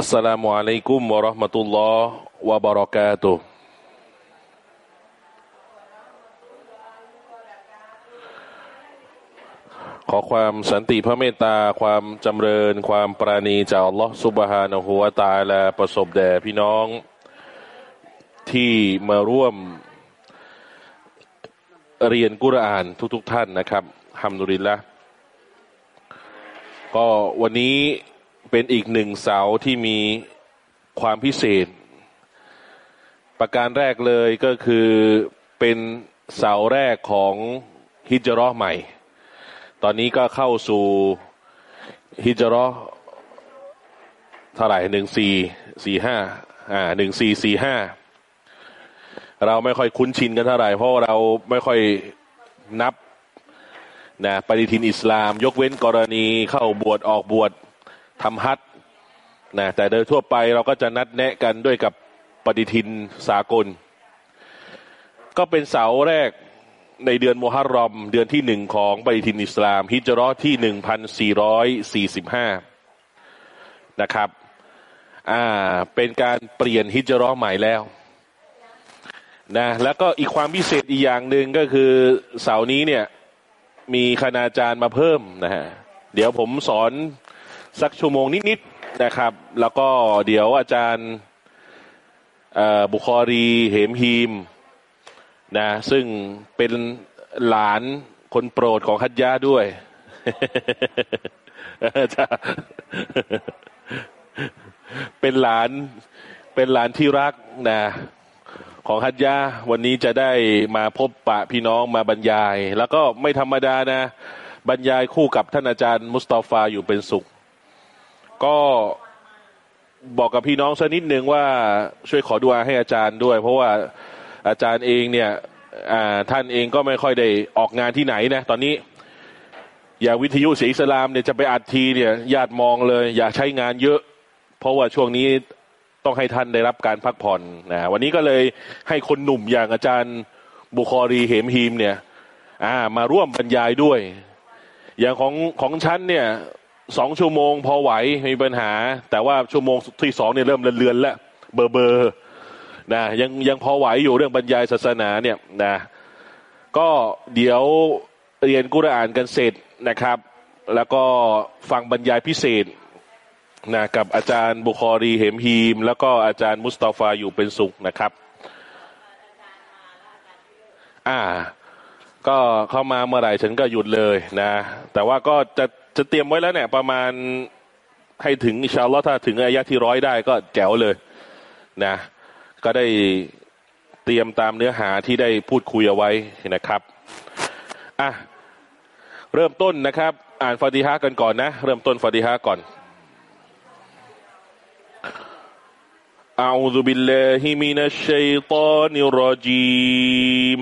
อัสสลามุอะลัยกุมวะราะห์มะตุลลอฮ์วะบะเราะกาตุขอความสันติพระเมตตา ความจำเริญ ความปราณีจากอัลลอฮ์สุบฮานะฮูวาตาลาประสบแด่พี่น้องที่มาร่วมเรียนกุรอานทุกๆทท่านนะครับฮัมดุลิลละก็วันนี้ เป็นอีกหนึ่งเสาที่มีความพิเศษ ประการแรกเลยก็คือเป็นเสาแรกของฮิจรอใหม่ ตอนนี้ก็เข้าสู่ฮิจรอเท่าไหร่หนึ่งสี่สี่ห้าอ่าหนึ่งสี่สี่ห้าเราไม่ค่อยคุ้นชินกันเท่าไหร่ เพราะเราไม่ค่อยนับนะปฏิทินอิสลาม ยกเว้นกรณีเข้าบวชออกบวช ทำฮัทนะแต่โดยทั่วไปเราก็จะนัดแนะกันด้วยกับปฏิทินสากล ก็เป็นเสาแรกในเดือนมุฮัรรอม เดือนที่หนึ่งของปฏิทินอิสลาม ฮิจรอที่หนึ่งพันสี่ร้อยสี่สิบห้านะครับอ่าเป็นการเปลี่ยนฮิจรอใหม่แล้วนะแล้วก็อีกความพิเศษอีกอย่างหนึ่งก็คือเสาร์นี้เนี่ยมีคณาจารย์มาเพิ่มนะฮะเดี๋ยวผมสอน สักชั่วโมงนิดๆนะครับ แล้วก็เดี๋ยวอาจารย์บุคอรีเหมฮีมนะซึ่งเป็นหลานคนโปรดของฮัจยาด้วยเป็นหลานเป็นหลานที่รักนะของฮัจยาวันนี้จะได้มาพบปะพี่น้องมาบรรยาย แล้วก็ไม่ธรรมดานะ บรรยายคู่กับท่านอาจารย์มุสตาฟาอยู่เป็นสุข ก็บอกกับพี่น้องสักนิดหนึ่งว่าช่วยขอดูอาให้อาจารย์ด้วย เพราะว่าอาจารย์เองเนี่ยท่านเองก็ไม่ค่อยได้ออกงานที่ไหนนะตอนนี้ อย่างวิทยุเสียอิสลามเนี่ยจะไปอัดทีเนี่ยญาติมองเลย อย่าใช้งานเยอะ เพราะว่าช่วงนี้ต้องให้ท่านได้รับการพักผ่อนนะวันนี้ก็เลยให้คนหนุ่มอย่างอาจารย์บุคอรีเหมฮีมเนี่ย อ่า มาร่วมบรรยายด้วย อย่างของของฉันเนี่ย สองชั่วโมงพอไหวไม่มีปัญหา แต่ว่าชั่วโมงที่สองเนี่ยเริ่มเลือนๆแล้วเบอร์เบอร์นะยังยังพอไหวอยู่เรื่องบรรยายศาสนาเนี่ยนะก็เดี๋ยวเรียนกุรอานกันเสร็จนะครับ แล้วก็ฟังบรรยายพิเศษนะกับอาจารย์บุคอรีเหมฮีม แล้วก็อาจารย์มุสตาฟาอยู่เป็นสุขนะครับ อ่า ก็เข้ามาเมื่อไหร่ฉันก็หยุดเลยนะ แต่ว่าก็จะ จะเตรียมไว้แล้วเนี่ย ประมาณให้ถึงอิชาลอถ้าถึงอายะที่ร้อยได้ก็แจ๋วเลยนะ ก็ได้เตรียมตามเนื้อหาที่ได้พูดคุยเอาไว้นะครับ อ่ะ เริ่มต้นนะครับ อ่านฟาติฮะกันก่อนนะ เริ่มต้นฟาติฮะก่อน أعوذ بالله من الشيطان الرجيم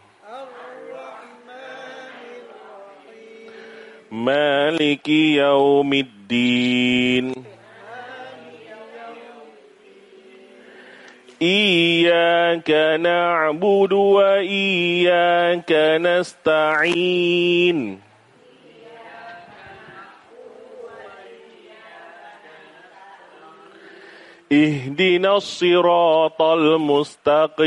مالك يوم الدين إياك نعبد وإياك نستعين اهدنا الصراط المستقيم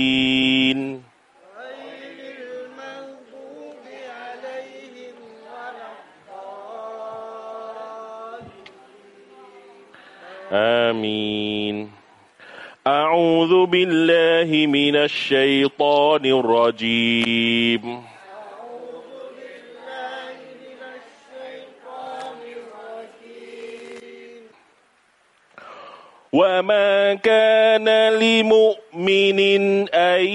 آمين. أعوذ بالله من الشيطان الرجيم. وما كان لمؤمن أن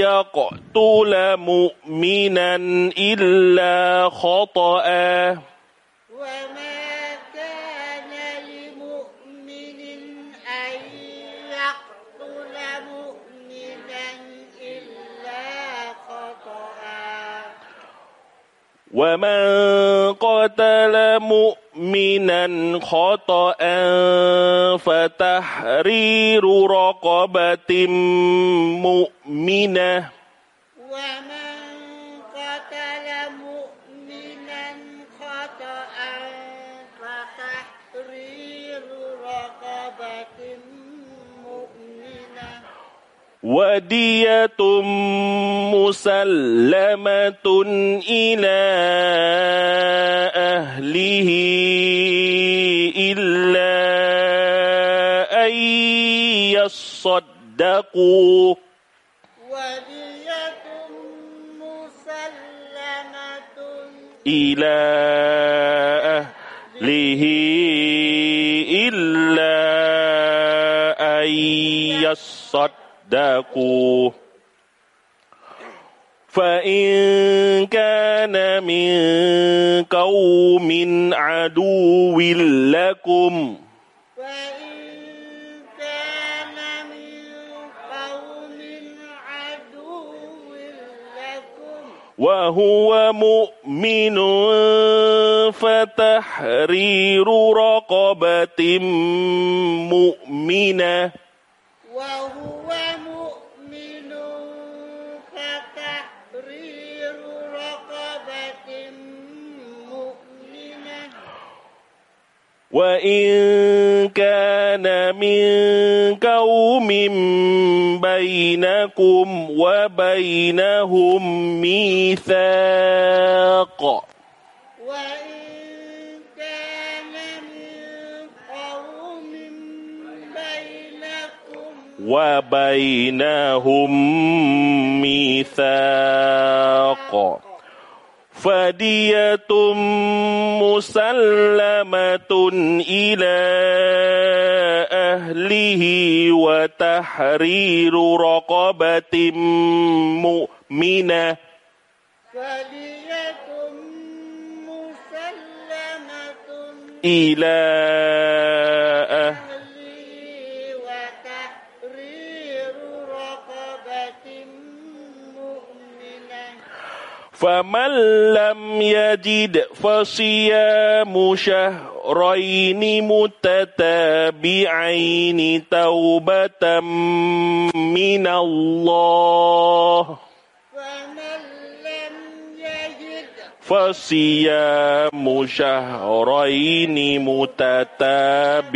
يقتل مؤمنا إلا خطأ. ومن قتل مؤمنا خطأ فتحرير رقبة مؤمنة ومن قتل مؤمنا خطأ فتحرير رقبة مؤمنة ودية مسلمة إلى أهله إلا أن يصدقوا. ودية مسلمة إلى أهله إلا أن يصدقوا. فإن كان من قوم عدو لكم فإن كان من قوم عدو لكم وهو مؤمن فتحرير رقبة مؤمنة وهو وإن كان من قوم بينكم وبينهم ميثاق وبينهم ميثاق فدية مسلمة إلى أهله وتحرير رقبة مؤمنة. فدية مسلمة إلى فمن لم يجد فصيام شهرين متتابعين توبة من الله فصيام شهرين متتابعين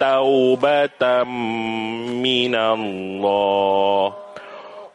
توبة من الله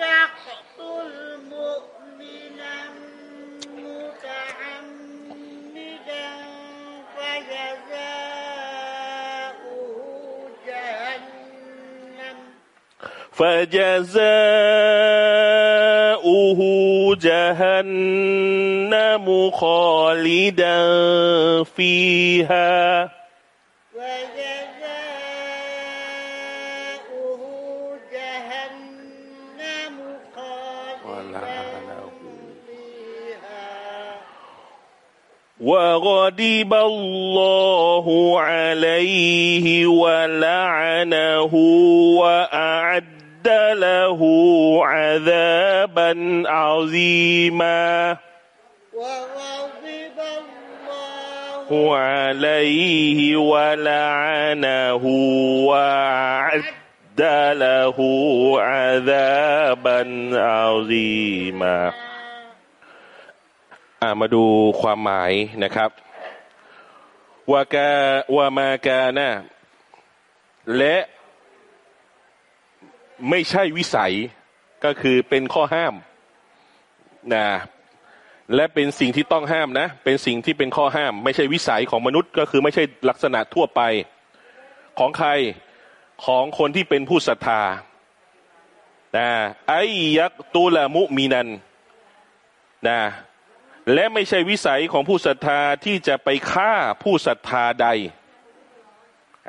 يقتل مؤمنا متعمدا فجزاؤه فجزاؤه جهنم خالدا فيها وغضب الله عليه ولعنه وأعد له عذابا عظيما. وغضب الله عليه ولعنه وأعد له عذابا عظيما. มาดูความหมายนะครับวากาวามากานะและไม่ใช่วิสัยก็คือเป็นข้อห้ามนะและเป็นสิ่งที่ต้องห้ามนะ เป็นสิ่งที่เป็นข้อห้าม ไม่ใช่วิสัยของมนุษย์ก็คือไม่ใช่ลักษณะทั่วไป ของใครของคนที่เป็นผู้ศรัทธานะไอยักตุละมุมีนันนะ และไม่ใช่วิสัยของผู้ศรัทธาที่จะไปฆ่าผู้ศรัทธาใด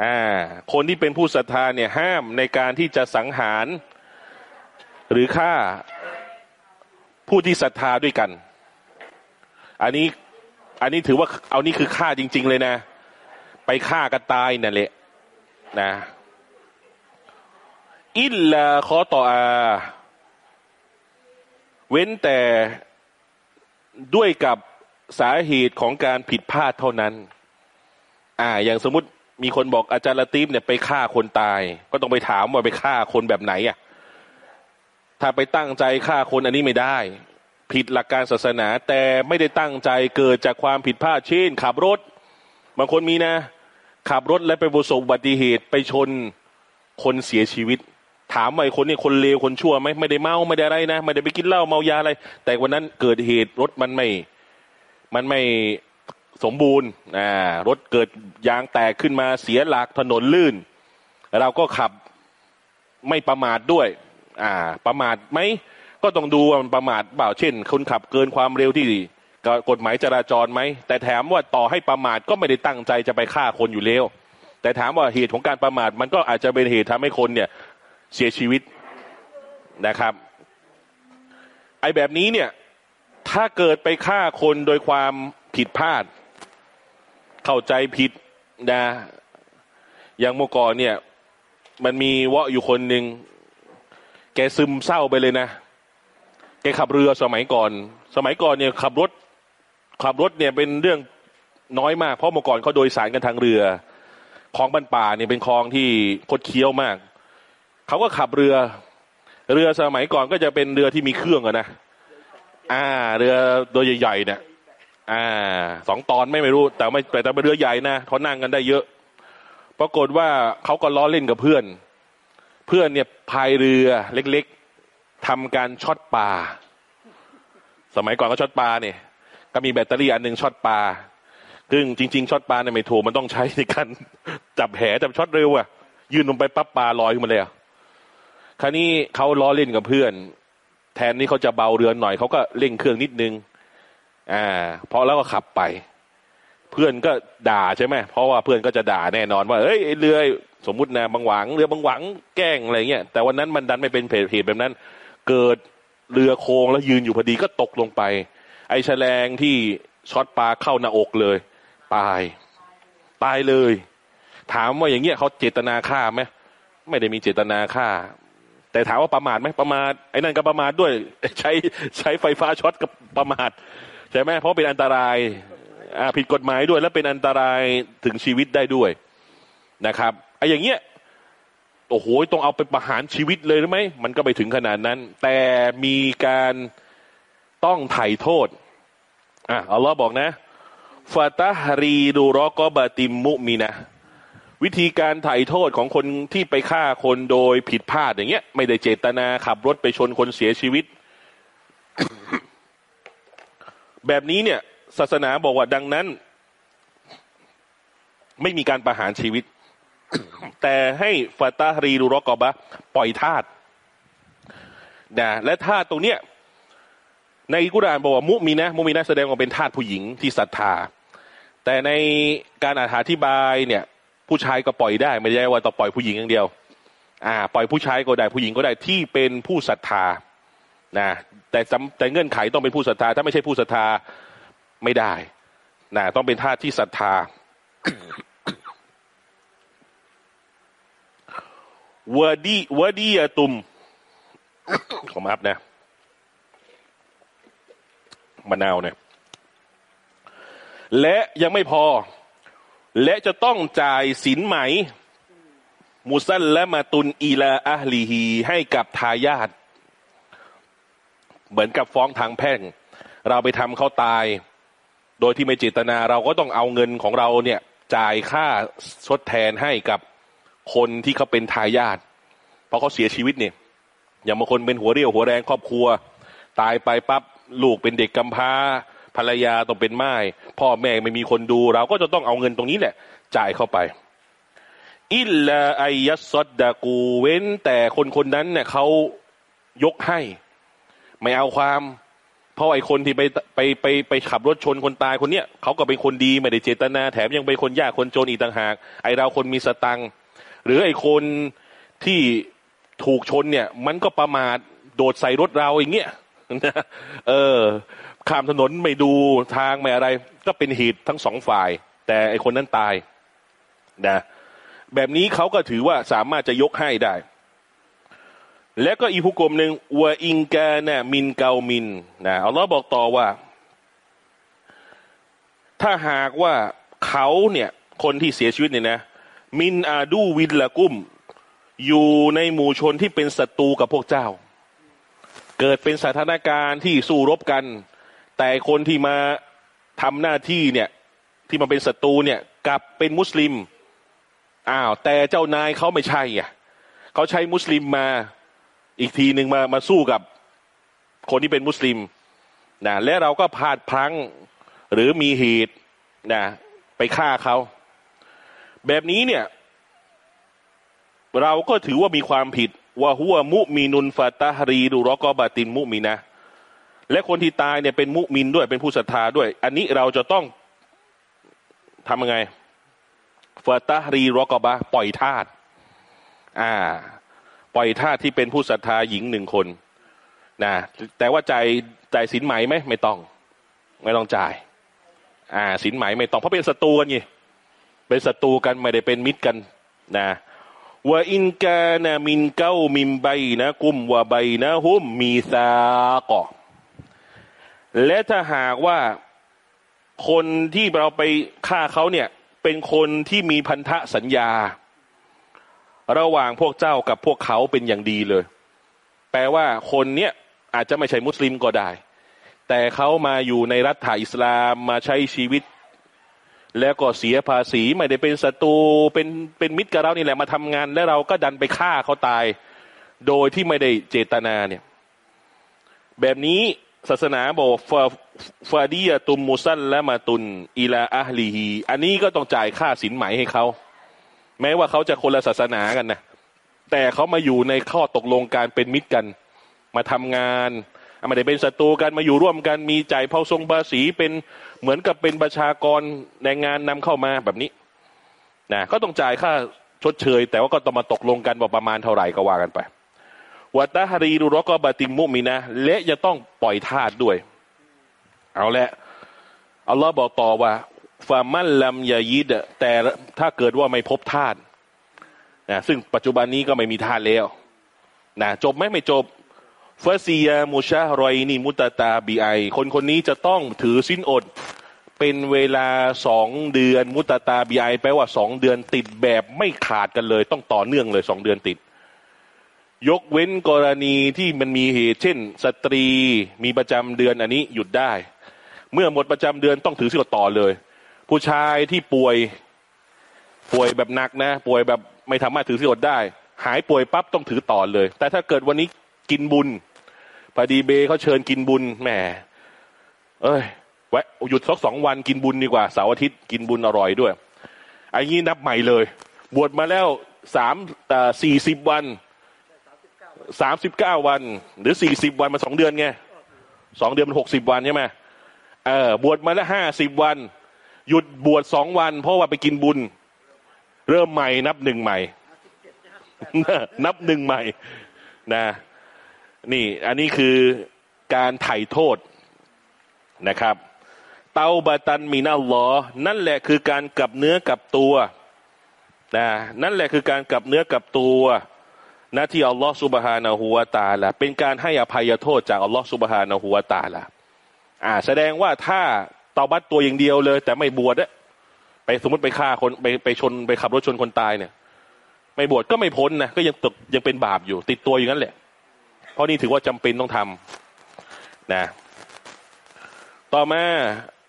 อ่า คนที่เป็นผู้ศรัทธาเนี่ยห้ามในการที่จะสังหาร หรือฆ่าผู้ที่ศรัทธาด้วยกัน อันนี้ อันนี้ถือว่าเอานี่คือฆ่าจริง ๆ เลยนะ ไปฆ่ากันตายนั่นแหละนะ อิลลาคอต่ออา เว้นแต่ ด้วยกับสาเหตุของการผิดพลาดเท่านั้น อ่า อย่างสมมติมีคนบอกอาจารย์ละตีฟเนี่ยไปฆ่าคนตาย ก็ต้องไปถามว่าไปฆ่าคนแบบไหนอะ ถ้าไปตั้งใจฆ่าคนอันนี้ไม่ได้ ผิดหลักการศาสนา แต่ไม่ได้ตั้งใจเกิดจากความผิดพลาดเช่น ขับรถ บางคนมีนะ ขับรถและไปประสบอุบัติเหตุไปชนคนเสียชีวิต ถามว่าไอ้คนนี้คนเลวคนชั่วไหมไม่ได้เมาไม่ได้อะไรนะไม่ได้ไปกินเหล้าเมายาอะไร แต่วันนั้นเกิดเหตุรถมันไม่ มันไม่สมบูรณ์อ่ารถเกิดยางแตกขึ้นมาเสียหลักถนนลื่น เราก็ขับไม่ประมาทด้วย อ่า ประมาทไหมก็ต้องดูว่ามันประมาทเปล่าเช่น คนขับเกินความเร็วที่กฎหมายจราจรไหมแต่ถามว่าต่อให้ประมาทก็ไม่ได้ตั้งใจจะไปฆ่าคนอยู่แล้วแต่ถามว่าเหตุของการประมาทมันก็อาจจะเป็นเหตุทำให้คนเนี่ย เสียชีวิตนะครับ ไอ้แบบนี้เนี่ย ถ้าเกิดไปฆ่าคนโดยความผิดพลาด เข้าใจผิดนะอย่างเมื่อก่อนเนี่ย มันมีวะอยู่คนหนึ่งแกซึมเศร้าไปเลยนะแกขับเรือสมัยก่อน สมัยก่อนเนี่ยขับรถ ขับรถเนี่ยเป็นเรื่องน้อยมาก เพราะเมื่อก่อนเขาโดยสารกันทางเรือคลองบ้านป่าเนี่ยเป็นคลองที่คดเคี้ยวมาก เขาก็ขับเรือ เรือสมัยก่อนก็จะเป็นเรือที่มีเครื่องอะนะอ่า เรือตัวใหญ่ๆเนี่ยอ่าสองตอนไม่ไม่รู้ แต่ไม่แต่เป็นเรือใหญ่นะเขานั่งกันได้เยอะ ปรากฏว่าเขาก็ล้อเล่นกับเพื่อน เพื่อนเนี่ยพายเรือเล็กๆทำการช็อตปลาสมัยก่อนก็ช็อตปลาเนี่ยก็มีแบตเตอรี่อันหนึ่งช็อตปลาซึ่งจริง ๆช็อตปลาเนี่ยไม่ถูกมันต้องใช้ในการจับแหจับช็อตเร็วอะยื่นลงไปปั๊บปลาลอยขึ้นมาเลยอะ คราวนี้เขาล้อเล่นกับเพื่อน แทนนี้เขาจะเบาเรือหน่อยเขาก็เร่งเครื่องนิดนึง อ่าเพราะแล้วก็ขับไป เพื่อนก็ด่าใช่ไหมเพราะว่าเพื่อนก็จะด่าแน่นอนว่าเอ้ยเรือสมมุตินะบางหวังเรือบางหวังแกล้งอะไรเงี้ยแต่วันนั้นมันดันไม่เป็นเหตุแบบนั้น เกิดเรือโค้งแล้วยืนอยู่พอดีก็ตกลงไป ไอ้แฉลงที่ช็อตปลาเข้าหน้าอกเลย ตาย ตายเลย ถามว่าอย่างเงี้ยเขาเจตนาฆ่าไหมไม่ได้มีเจตนาฆ่า แต่ถามว่าประมาทไหมประมาทไอ้นั่นก็ประมาทด้วย ใช้ใช้ไฟฟ้าช็อตกับประมาทใช่ไหมเพราะเป็นอันตรายอ่าผิดกฎหมายด้วย และเป็นอันตรายถึงชีวิตได้ด้วยนะครับไอ้อย่างเงี้ยโอ้โหต้องเอาไปประหารชีวิตเลยหรือไหมมันก็ไปถึงขนาดนั้น แต่มีการต้องไถ่โทษอะอัลลอฮ์บอกนะฟาตาฮรีดูรอกอบาติมมุมีนะ วิธีการไถ่โทษของคนที่ไปฆ่าคนโดยผิดพลาดอย่างเงี้ย ไม่ได้เจตนาขับรถไปชนคนเสียชีวิต แบบนี้เนี่ย ศาสนาบอกว่าดังนั้น ไม่มีการประหารชีวิต แต่ให้ฟาตาฮรีดูรอกอบะปล่อยทาสนะและทาสตรงเนี้ยในกุรานบอกว่ามุมีนะมุมีนะแสดงว่าเป็นทาสผู้หญิงที่ศรัทธา แต่ในการอธิบายเนี่ย ผู้ชายก็ปล่อยได้ ไม่ได้ว่าต้องปล่อยผู้หญิงอย่างเดียว อ่า ปล่อยผู้ชายก็ได้ผู้หญิงก็ได้ที่เป็นผู้ศรัทธานะแต่แต่เงื่อนไขต้องเป็นผู้ศรัทธา ถ้าไม่ใช่ผู้ศรัทธาไม่ได้นะต้องเป็นท่าที่ศรัทธาวาดีวาดียตุมขอมาครับนะมะนาวเนี่ยและยังไม่พอ และจะต้องจ่ายสินไหม มุซัลและมาตุนอีลาอัลีฮีให้กับทายาทเหมือนกับฟ้องทางแพ่ง เราไปทำเขาตาย โดยที่ไม่เจตนาเราก็ต้องเอาเงินของเราเนี่ย จ่ายค่าชดแทนให้กับคนที่เขาเป็นทายาทเพราะเขาเสียชีวิตเนี่ย อย่างบางคนเป็นหัวเรี่ยวหัวแรงครอบครัว ตายไปปั๊บลูกเป็นเด็กกำพร้า ภรรยาต้องเป็นไม้พ่อแม่ไม่มีคนดูเราก็จะต้องเอาเงินตรงนี้แหละ จ่ายเข้าไป อิลลาไอยัสดดากูเว้น แต่คนคนนั้นเนี่ยเขายกให้ ไม่เอาความเพราะไอ้คนที่ไปไปไปไปขับรถชนคนตายคนเนี้ยเขาก็เป็นคนดีไม่ได้เจตนา แถมยังเป็นคนยากคนจนอีกต่างหาก ไอเราคนมีสตังหรือไอคนที่ถูกชนเนี่ย มันก็ประมาทโดดใส่รถเราอย่างเงี้ยเออ ข้ามถนนไม่ดูทางไม่อะไร ก็เป็นเหตุทั้งสองฝ่าย แต่ไอคนนั้นตายนะแบบนี้เขาก็ถือว่าสามารถจะยกให้ได้ และก็อีกผู้กลมหนึ่งวอิงกานะมินเกามินนะอัลลอฮ์บอกต่อว่า ถ้าหากว่าเขาเนี่ย คนที่เสียชีวิตเนี่ยนะ มินอาดูวินละกุ้ม อยู่ในหมู่ชนที่เป็นศัตรูกับพวกเจ้า เกิดเป็นสถานการณ์ที่สู้รบกัน แต่คนที่มาทำหน้าที่เนี่ยที่มาเป็นศัตรูเนี่ยกลับเป็นมุสลิมอ้าวแต่เจ้านายเขาไม่ใช่อะเขาใช้มุสลิมมาอีกทีหนึ่งมามาสู้กับคนที่เป็นมุสลิมนะและเราก็พลาดพลั้งหรือมีเหตุนะไปฆ่าเขาแบบนี้เนี่ย เราก็ถือว่ามีความผิดว่าหัวมุมีนุนฟาตาฮรีดูรอกอบาตินมุมีนะ และคนที่ตายเนี่ยเป็นมุมินด้วยเป็นผู้ศรัทธาด้วย อันนี้เราจะต้องทำยังไงฟาตารีรอกบะปล่อยทาสอ่า ปล่อยทาสที่เป็นผู้ศรัทธาหญิงหนึ่งคนนะแต่ว่าจ่ายจ่ายสินไหมไหมไม่ต้อง ไม่ต้องจ่าย อ่า สินไหมไม่ต้องเพราะเป็นศัตรูกันไงเป็นศัตรูกันไม่ได้เป็นมิตรกัน นะว่าอินกานามินเก้ามิมใบนะกุมว่าใบนะฮุมมีซากอ และถ้าหากว่าคนที่เราไปฆ่าเขาเนี่ยเป็นคนที่มีพันธะสัญญา ระหว่างพวกเจ้ากับพวกเขาเป็นอย่างดีเลย แปลว่าคนเนี้ยอาจจะไม่ใช่มุสลิมก็ได้ แต่เขามาอยู่ในรัฐาอิสลามมาใช้ชีวิต แล้วก็เสียภาษีไม่ได้เป็นศัตรูเป็นเป็นมิตรกับเรานี่แหละมาทำงาน แล้วเราก็ดันไปฆ่าเขาตาย โดยที่ไม่ได้เจตนาเนี่ย แบบนี้ ศาสนาบอกฟาฟาดียตุมมุซันและมาตุนอีลาอัลีฮีอันนี้ก็ต้องจ่ายค่าสินไหมให้เขา แม้ว่าเขาจะคนละศาสนากันนะแต่เขามาอยู่ในข้อตกลงการเป็นมิตรกัน มาทำงานไม่ได้เป็นศัตรูกันมาอยู่ร่วมกันมีจ่ายเผาทรงภาษีเป็นเหมือนกับเป็นประชากรแรงงานนำเข้ามาแบบนี้นะก็ต้องจ่ายค่าชดเชย แต่ว่าก็ต้องมาตกลงกันว่าประมาณเท่าไหร่ก็ว่ากันไป วตาฮารีดูรอกบาติมุมินะและจะต้องปล่อยทาสด้วย เอาละอัลลอฮ์บอกต่อว่าฟามันลัมยายิดแต่ถ้าเกิดว่าไม่พบทาสนะซึ่งปัจจุบันนี้ก็ไม่มีทาสแล้วนะจบไหมไม่จบฟาซียามูชารอยนีมุตตาบีไอคนคนนี้จะต้องถือสิ้นอด เป็นเวลาสองเดือนมุตตาบีไอแปลว่าสองเดือนติดแบบไม่ขาดกันเลย ต้องต่อเนื่องเลยสองเดือนติด ยกเว้นกรณีที่มันมีเหตุ เช่น สตรีมีประจำเดือนอันนี้หยุดได้ เมื่อหมดประจำเดือนต้องถือสิอดต่อเลย ผู้ชายที่ป่วยป่วยแบบหนักนะ ป่วยแบบไม่สามารถถือสิอดได้ หายป่วยปั๊บต้องถือต่อเลย แต่ถ้าเกิดวันนี้กินบุญพอดีเบเขาเชิญกินบุญแหมเอ้ยแวะหยุดสักสองวันกินบุญดีกว่าเสาร์อาทิตย์กินบุญอร่อยด้วยอันนี้นับใหม่เลย บวชมาแล้วสามสี่สิบวัน สามสิบเก้าวัน หรือสี่สิบวันมาสองเดือนไงสองเดือนมันหกสิบวันใช่ไหมเออบวชมาแล้วห้าสิบวัน หยุดบวชสองวัน เพราะว่าไปกินบุญ เริ่มใหม่ นับหนึ่งใหม่ นับหนึ่งใหม่นะ นี่อันนี้คือการไถ่โทษนะครับ เตาบาตันมินัลลอนั่นแหละคือการกลับเนื้อกลับตัวนะนั่นแหละคือการกลับเนื้อกลับตัว นะที่อัลลอฮ์สุบฮานะฮูวตาละเป็นการให้อภัยโทษจากอัลลอฮ์สุบฮานะฮูวตาละอ่า แสดงว่าถ้าเตาบัตตัวอย่างเดียวเลย แต่ไม่บวชอะไปสมมติไปฆ่าคนไปไปชนไปขับรถชนคนตายเนี่ย ไม่บวชก็ไม่พ้นนะก็ยังตกยังเป็นบาปอยู่ ติดตัวอย่างนั้นแหละ เพราะนี่ถือว่าจำเป็นต้องทำนะ ต่อมา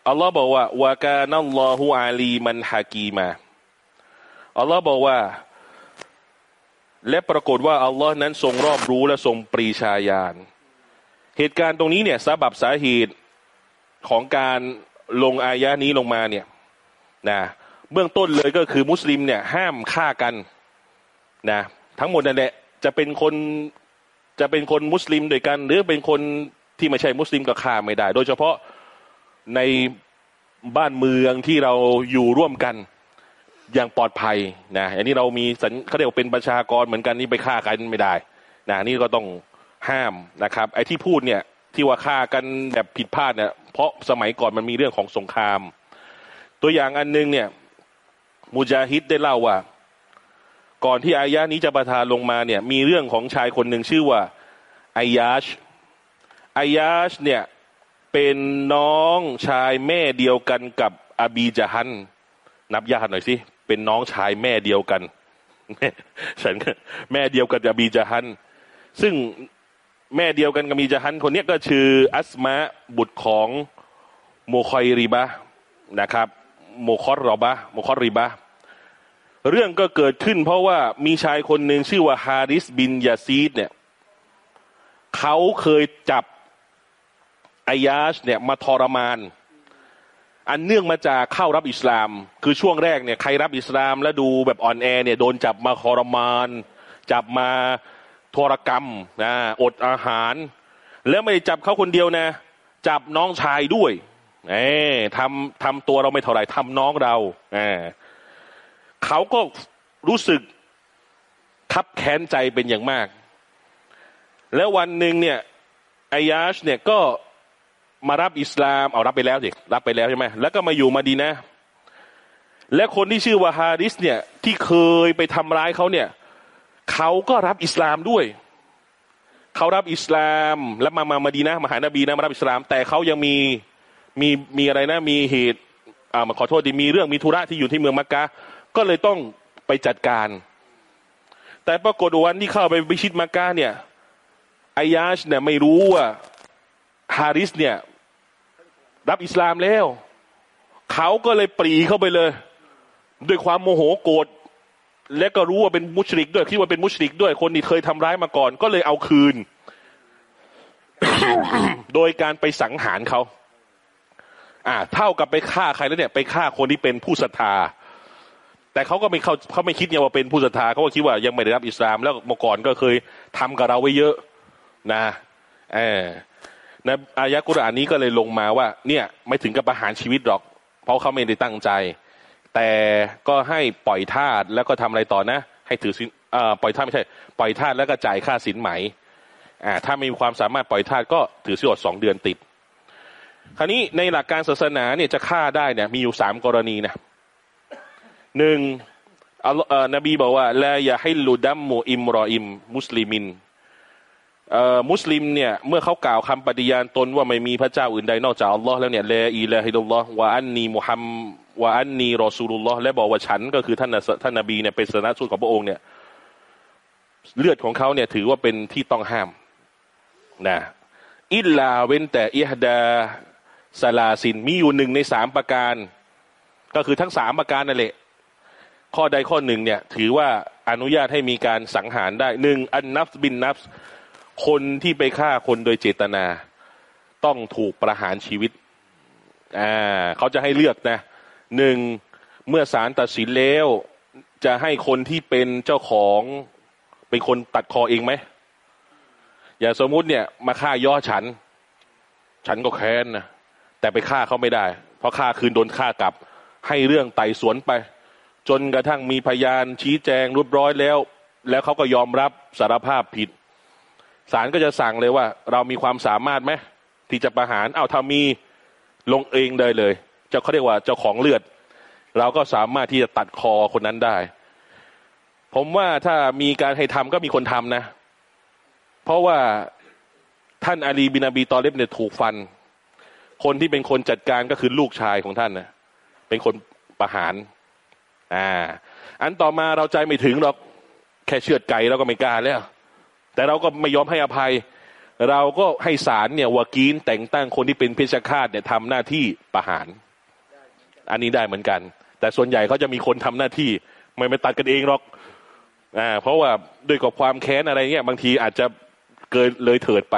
อัลลอฮ์บอกว่าวากานัลลอฮุอาลีมันฮากีมาอัลลอฮ์บอกว่า และปรากฏว่าอัลลอฮ์นั้นทรงรอบรู้และทรงปรีชาญาณ เหตุการณ์ตรงนี้เนี่ยสาบับสาเหตุของการลงอายะนี้ลงมาเนี่ยนะเบื้องต้นเลยก็คือมุสลิมเนี่ยห้ามฆ่ากันนะทั้งหมดนั่นแหละจะเป็นคนจะเป็นคนมุสลิมด้วยกัน หรือเป็นคนที่ไม่ใช่มุสลิมก็ฆ่าไม่ได้ โดยเฉพาะในบ้านเมืองที่เราอยู่ร่วมกัน อย่างปลอดภัยนะอันนี้เรามีเขาเรียกว่าเป็นประชากรเหมือนกันนี่ไปฆ่ากันไม่ได้นะนี่ก็ต้องห้ามนะครับ ไอ้ที่พูดเนี่ยที่ว่าฆ่ากันแบบผิดพลาดเนี่ยเพราะสมัยก่อนมันมีเรื่องของสงคราม ตัวอย่างอันนึงเนี่ยมุจาฮิดได้เล่าว่า ก่อนที่อายะนี้จะประทานลงมาเนี่ย มีเรื่องของชายคนหนึ่งชื่อว่าอายาชอายาชเนี่ยเป็นน้องชายแม่เดียวกันกับอบีจาฮันนับญาติหน่อยสิ เป็นน้องชายแม่เดียวกันฉันแม่เดียวกันกับบีจาฮัน ซึ่งแม่เดียวกันกับมีจาฮันคนนี้ก็ชื่ออัสมาบุตรของโมคอยรีบะนะครับโมคอรรอบะโมคอรรีบะเรื่องก็เกิดขึ้นเพราะว่ามีชายคนหนึ่งชื่อว่าฮาริสบินยาซีดเนี่ยเขาเคยจับอายาชเนี่ยมาทรมาน อันเนื่องมาจากเข้ารับอิสลาม คือช่วงแรกเนี่ยใครรับอิสลามแล้วดูแบบอ่อนแอเนี่ยโดนจับมาทรมาน จับมาทรกรรมนะอดอาหาร แล้วไม่ได้จับเขาคนเดียวนะ จับน้องชายด้วยเอทำทำตัวเราไม่เท่าไหร่ทำน้องเราเอเขาก็รู้สึกคับแค้นใจเป็นอย่างมาก แล้ววันหนึ่งเนี่ยอายาชเนี่ยก็ มารับอิสลาม เอารับไปแล้วสิรับไปแล้วใช่ไหมแล้วก็มาอยู่มาดีนะ และคนที่ชื่อว่าฮาริสเนี่ยที่เคยไปทำร้ายเขาเนี่ยเขาก็รับอิสลามด้วยเขารับอิสลามแล้วมามามาดีนะมาหานบีนะมารับอิสลาม แต่เขายังมีมีมีอะไรนะ มีเหตุอ่ามาขอโทษดีมีเรื่องมีธุระที่อยู่ที่เมืองมักกะก็เลยต้องไปจัดการ แต่ปรากฏวันที่เข้าไปพิชิตมักกะเนี่ยอายาชเนี่ยไม่รู้ว่าฮาริสเนี่ย รับอิสลามแล้ว เขาก็เลยปรีเข้าไปเลย ด้วยความโมโหโกรธและก็รู้ว่าเป็นมุชริกด้วยคิดว่าเป็นมุชริกด้วยคนที่เคยทำร้ายมาก่อน ก็เลยเอาคืน โดยการไปสังหารเขาอ่า เท่ากับไปฆ่าใครแล้วเนี่ย ไปฆ่าคนที่เป็นผู้ศรัทธา แต่เขาก็ไม่เขาเขาไม่คิดไงว่าเป็นผู้ศรัทธาเขาก็คิดว่ายังไม่ได้รับอิสลามแล้วเมื่อก่อนก็เคยทำกับเราไว้เยอะ นะเออ นะอายะกุรอานนี้ก็เลยลงมาว่า เนี่ย ไม่ถึงกับประหารชีวิตหรอก เพราะเขาไม่ได้ตั้งใจ แต่ก็ให้ปล่อยทาสแล้วก็ทำอะไรต่อนะ ให้ถือสินปล่อยทาสไม่ใช่ ปล่อยทาสแล้วก็จ่ายค่าสินไหมอ่าถ้าไม่มีความสามารถปล่อยทาสก็ถือสินอดสองเดือนติด คราวนี้ในหลักการศาสนาเนี่ยจะฆ่าได้เนี่ยมีอยู่สามกรณีนะหนึ่งอัลนบีบอกว่า لا يحل دم امرئ مسلم มุสลิมเนี่ยเมื่อเขากล่าวคำปฏิญาณตนว่าไม่มีพระเจ้าอื่นใดนอกจากอัลลอฮ์แล้วเนี่ยلا إله إلا الله وأني محمد وأني رسول الله และบอกว่าฉันก็คือท่านท่านนบีเนี่ยเป็นศาสนาทูตของพระองค์เนี่ยเลือดของเขาเนี่ยถือว่าเป็นที่ต้องห้ามนะإلا เว้นแต่ إحدى ثلاثมีอยู่หนึ่งในสามประการ ก็คือทั้งสามประการนั่นแหละข้อใดข้อหนึ่งเนี่ยถือว่าอนุญาตให้มีการสังหารได้หนึ่งอันนับบินนับ คนที่ไปฆ่าคนโดยเจตนา ต้องถูกประหารชีวิตอ่าเขาจะให้เลือกนะหนึ่งเมื่อศาลตัดสินแล้วจะให้คนที่เป็นเจ้าของเป็นคนตัดคอเองไหมอย่าสมมุติเนี่ย มาฆ่าย่อฉัน ฉันก็แค้นนะแต่ไปฆ่าเขาไม่ได้ เพราะฆ่าคืนโดนฆ่ากลับ ให้เรื่องไต่สวนไป จนกระทั่งมีพยานชี้แจงรูปร้อยแล้ว แล้วเขาก็ยอมรับสารภาพผิด ศาลก็จะสั่งเลยว่า เรามีความสามารถไหมที่จะประหารเอาถ้ามีลงเองได้เลย เจ้าเขาเรียกว่าเจ้าของเลือด เราก็สามารถที่จะตัดคอคนนั้นได้ ผมว่าถ้ามีการให้ทำก็มีคนทำนะ เพราะว่าท่านอาลีบินาบีตอเลบเนี่ยถูกฟัน คนที่เป็นคนจัดการก็คือลูกชายของท่านนะเป็นคนประหาร อ่า อันต่อมาเราใจไม่ถึงหรอกแค่เชือดไก่เราก็ไม่กล้าแล้ว แต่เราก็ไม่ยอมให้อภัย เราก็ให้ศาลเนี่ยวากีนแต่งตั้งคนที่เป็นเพชฌฆาตเนี่ยทำหน้าที่ประหาร อันนี้ได้เหมือนกัน แต่ส่วนใหญ่เขาจะมีคนทำหน้าที่ไม่ไม่ตัดกันเองหรอกอ่าเพราะว่าด้วยกับความแค้นอะไรเงี้ยบางทีอาจจะเกินเลยเถิดไป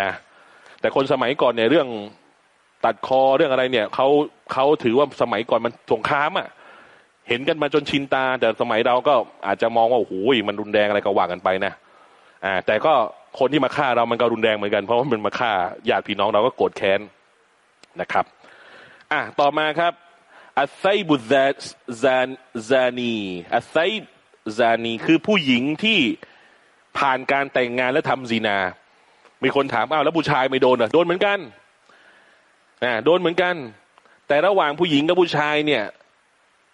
นะแต่คนสมัยก่อนเนี่ยเรื่องตัดคอเรื่องอะไรเนี่ยเขาเขาถือว่าสมัยก่อนมันสงครามอะ่ะเห็นกันมาจนชินตา แต่สมัยเราก็อาจจะมองว่าโอ้โหมันรุนแรงอะไรก็ว่ากันไปนะ อ่า แต่ก็คนที่มาฆ่าเรามันก็รุนแรงเหมือนกันเพราะว่ามันมาฆ่าญาติพี่น้องเราก็โกรธแค้นนะครับ อะต่อมาครับอัไซบุซาซานซานีอัไซซานีคือผู้หญิงที่ผ่านการแต่งงานและทำซีนา มีคนถามอ้าวแล้วผู้ชายไม่โดนเหรอโดนเหมือนกันอ่าโดนเหมือนกัน แต่ระหว่างผู้หญิงกับผู้ชายเนี่ย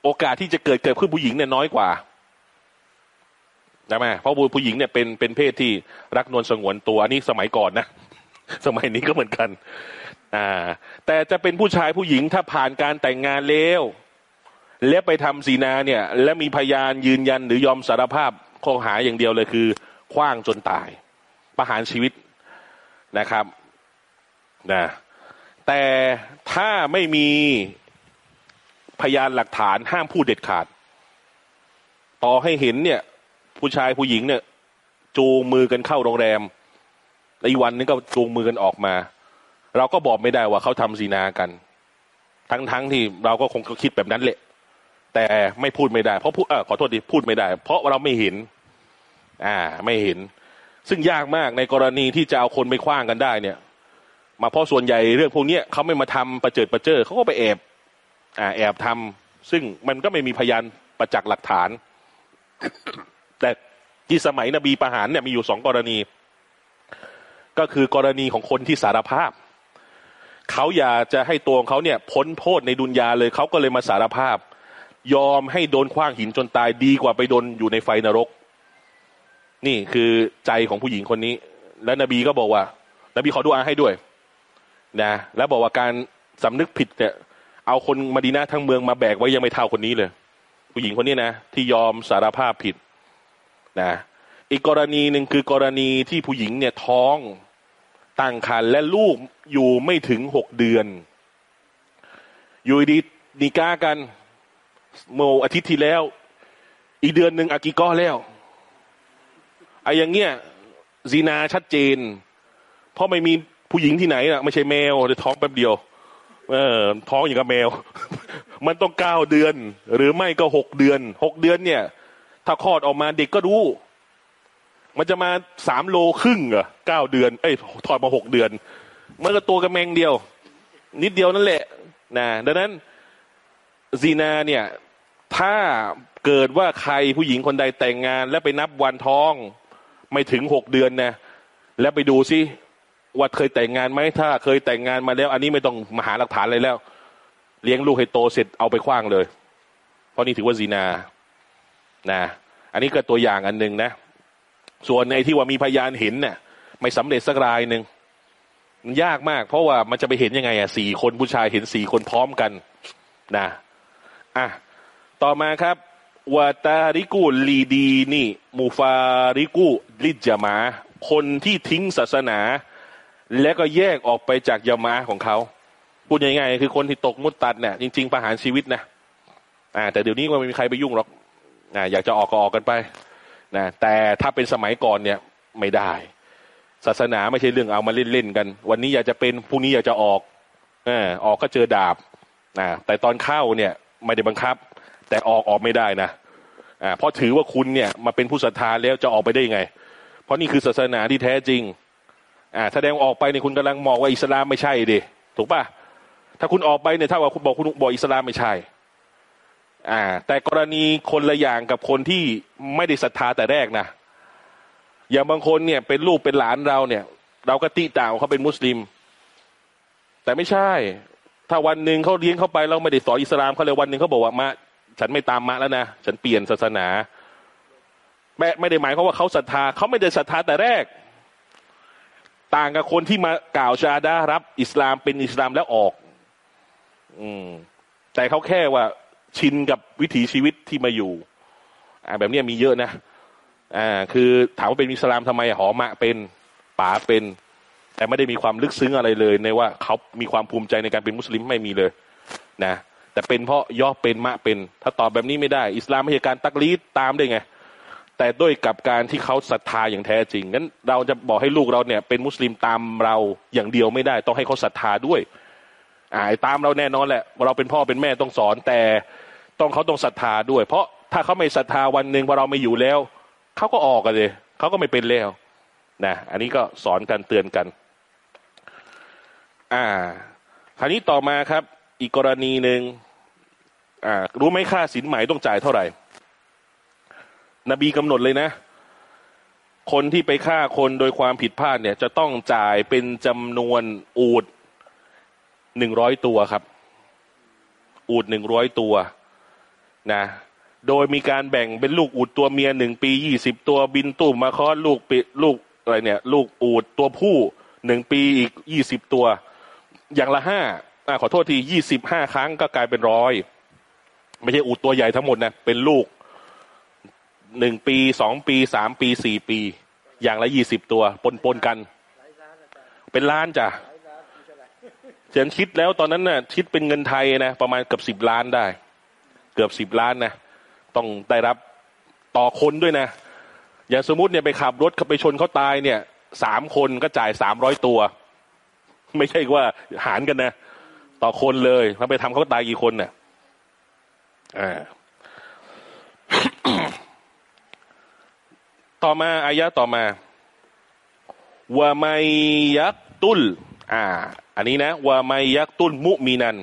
โอกาสที่จะเกิดเกิดขึ้นผู้หญิงเนี่ยน้อยกว่า ใช่ไหมเพราะผู้หญิงเนี่ยเป็นเป็นเพศที่รักนวลสงวนตัวอันนี้สมัยก่อนนะ สมัยนี้ก็เหมือนกัน อ่า แต่จะเป็นผู้ชายผู้หญิงถ้าผ่านการแต่งงานแล้วแล้วไปทำสีนาเนี่ย และมีพยานยืนยันหรือยอมสารภาพข้อหาอย่างเดียวเลยคือคว้างจนตาย ประหารชีวิตนะครับนะแต่ถ้าไม่มีพยานหลักฐานห้ามพูดเด็ดขาด ต่อให้เห็นเนี่ย ผู้ชายผู้หญิงเนี่ย จูงมือกันเข้าโรงแรมในวันนึงก็จูงมือกันออกมา เราก็บอกไม่ได้ว่าเขาทำสีนากัน ทั้งทั้งที่เราก็คงคิดแบบนั้นแหละ แต่ไม่พูดไม่ได้ เพราะพูดเออขอโทษดีพูดไม่ได้ เพราะเราไม่เห็น อ่า ไม่เห็น ซึ่งยากมากในกรณีที่จะเอาคนไปคว้างกันได้เนี่ย มาเพราะส่วนใหญ่เรื่องพวกนี้เขาไม่มาทำประเจิดประเจิอเขาก็ไปแอบ อ่า แอบทำซึ่งมันก็ไม่มีพยานประจักษ์หลักฐาน แต่ที่สมัยนบีประหารเนี่ยมีอยู่สองกรณี ก็คือกรณีของคนที่สารภาพ เขาอยากจะให้ตัวของเขาเนี่ยพ้นโทษในดุนยาเลยเขาก็เลยมาสารภาพ ยอมให้โดนคว้างหินจนตายดีกว่าไปโดนอยู่ในไฟนรก นี่คือใจของผู้หญิงคนนี้ และนบีก็บอกว่า นบีขอดูอาให้ด้วยนะแล้วบอกว่าการสำนึกผิดเนี่ยเอาคนมาดีนาทั้งเมืองมาแบกไว้ยังไม่เท่าคนนี้เลย ผู้หญิงคนนี้นะ ที่ยอมสารภาพผิด นะอีกกรณีหนึ่งคือกรณีที่ผู้หญิงเนี่ยท้องตั้งครรภ์และลูกอยู่ไม่ถึงหกเดือน อยู่ดีนิก้ากันเมื่ออาทิตย์ที่แล้ว อีกเดือนหนึ่งอากิก้อแล้วไอ้อย่างเงี้ยซีนาชัดเจน เพราะไม่มีผู้หญิงที่ไหนนะไม่ใช่แมวจะท้องแป๊บเดียว เออ ท้องอย่างกับแมว มันต้องเก้าเดือน หรือไม่ก็หกเดือนหกเดือนเนี่ย ถ้าคลอดออกมาเด็กก็รู้ มันจะมาสามโลครึ่งเหรอเก้าเดือน เอ้ยถอดมาหกเดือน มันก็ตัวกระแมงเดียว นิดเดียวนั่นแหละนะดังนั้นซีนาเนี่ย ถ้าเกิดว่าใครผู้หญิงคนใดแต่งงาน แล้วไปนับวันท้อง ไม่ถึงหกเดือนนะแล้วไปดูซิว่าเคยแต่งงานไหมถ้าเคยแต่งงานมาแล้ว อันนี้ไม่ต้องมาหาหลักฐานเลยแล้ว เลี้ยงลูกให้โตเสร็จเอาไปคว้างเลย เพราะนี่ถือว่าซีนานะ อันนี้ก็ตัวอย่างอันหนึ่งนะ ส่วนในที่ว่ามีพยานเห็นเนี่ยไม่สำเร็จสักรายหนึ่งมันยากมาก เพราะว่ามันจะไปเห็นยังไงอะสี่คนผู้ชายเห็นสี่คนพร้อมกันนะอะต่อมาครับวาตาริกูลีดีนี่มูฟาริกูลิจามา คนที่ทิ้งศาสนา และก็แยกออกไปจากยามาของเขาพูดยังไงคือคนที่ตกมุตตัดเนี่ยจริงๆประหารชีวิตนะอ่าแต่เดี๋ยวนี้มันไม่มีใครไปยุ่งหรอก อ่าอยากจะออกก็ออกกันไปนะแต่ถ้าเป็นสมัยก่อนเนี่ยไม่ได้ ศาสนาไม่ใช่เรื่องเอามาเล่นๆกัน วันนี้อยากจะเป็นพรุ่งนี้อยากจะออกเออออกก็เจอดาบนะแต่ตอนเข้าเนี่ยไม่ได้บังคับ แต่ออกออกไม่ได้นะอ่าเพราะถือว่าคุณเนี่ยมาเป็นผู้ศรัทธาแล้วจะออกไปได้ยังไง เพราะนี่คือศาสนาที่แท้จริงอ่าแสดงออกไปเนี่ยคุณกำลังมองว่าอิสลามไม่ใช่ดิถูกปะถ้าคุณออกไปเนี่ยถ้าว่าคุณบอกคุณบอกอิสลามไม่ใช่ อ่า แต่กรณีคนละอย่างกับคนที่ไม่ได้ศรัทธาแต่แรกนะอย่างบางคนเนี่ยเป็นลูกเป็นหลานเราเนี่ย เราก็ตีต่างเขาเป็นมุสลิม แต่ไม่ใช่ ถ้าวันหนึ่งเขาเลี้ยงเข้าไปแล้วไม่ได้สอนอิสลามเขาเลยวันหนึ่งเขาบอกว่ามาฉันไม่ตามมาแล้วนะฉันเปลี่ยนศาสนาแม่ไม่ได้หมายเขามว่าเขาศรัทธาเขาไม่ได้ศรัทธาแต่แรก ต่างกับคนที่มากล่าวชาดารับ อิสลามเป็นอิสลามแล้วออก อืม แต่เขาแค่ว่า ชินกับวิถีชีวิตที่มาอยู่อ่าแบบนี้มีเยอะนะอ่าคือถามว่าเป็นอิสลามทำไมหอมะเป็นป๋าเป็น แต่ไม่ได้มีความลึกซึ้งอะไรเลย ในว่าเขามีความภูมิใจในการเป็นมุสลิมไม่มีเลยนะแต่เป็นเพราะย่อเป็นมะเป็น ถ้าตอบแบบนี้ไม่ได้ อิสลามไม่ใช่การตักลีดตามได้ไง แต่ด้วยกับการที่เขาศรัทธาอย่างแท้จริงงั้นเราจะบอกให้ลูกเราเนี่ย เป็นมุสลิมตามเราอย่างเดียวไม่ได้ ต้องให้เขาศรัทธาด้วยอ่าตามเราแน่นอนแหละเราเป็นพ่อเป็นแม่ต้องสอนแต่ ต้องเขาต้องศรัทธาด้วย เพราะถ้าเขาไม่ศรัทธาวันหนึ่งพอเราไม่อยู่แล้วเขาก็ออกกันเลยเขาก็ไม่เป็นแล้วนะอันนี้ก็สอนกันเตือนกัน อ่า คราวนี้ต่อมาครับ อีกกรณีหนึ่งอ่า รู้ไหมค่าสินไหมต้องจ่ายเท่าไหร่ นบีกำหนดเลยนะ คนที่ไปฆ่าคนโดยความผิดพลาดเนี่ย จะต้องจ่ายเป็นจำนวนอูดหนึ่งร้อยตัวครับ อูดหนึ่งร้อยตัว นะ โดยมีการแบ่งเป็นลูกอูดตัวเมียหนึ่งปียี่สิบตัวบินตุ่มมาคอลูกปีลูกอะไรเนี่ย ลูกอูดตัวผู้หนึ่งปีอีกยี่สิบตัว อย่างละห้าขอโทษทียี่สิบห้าครั้งก็กลายเป็นร้อยไม่ใช่อูดตัวใหญ่ทั้งหมดนะเป็นลูกหนึ่งปีสองปีสามปีสี่ปี อย่างละยี่สิบตัวปนปนกัน เป็นล้านจ้ะฉันคิดแล้วตอนนั้นน่ะคิดเป็นเงินไทยนะประมาณเกือบสิบล้านได้ เกือบสิบล้านนะต้องได้รับต่อคนด้วยนะ อย่างสมมติเนี่ยไปขับรถไปชนเขาตายเนี่ยสามคนก็จ่ายสามร้อยตัว ไม่ใช่ว่าหารกันนะ ต่อคนเลยแล้วไปทำเขาตายกี่คนเนี่ยอ่าต่อมาอายะต่อมาว่าไมยักตุล อ่า อันนี้นะว่าไมยักตุลมุมีนัน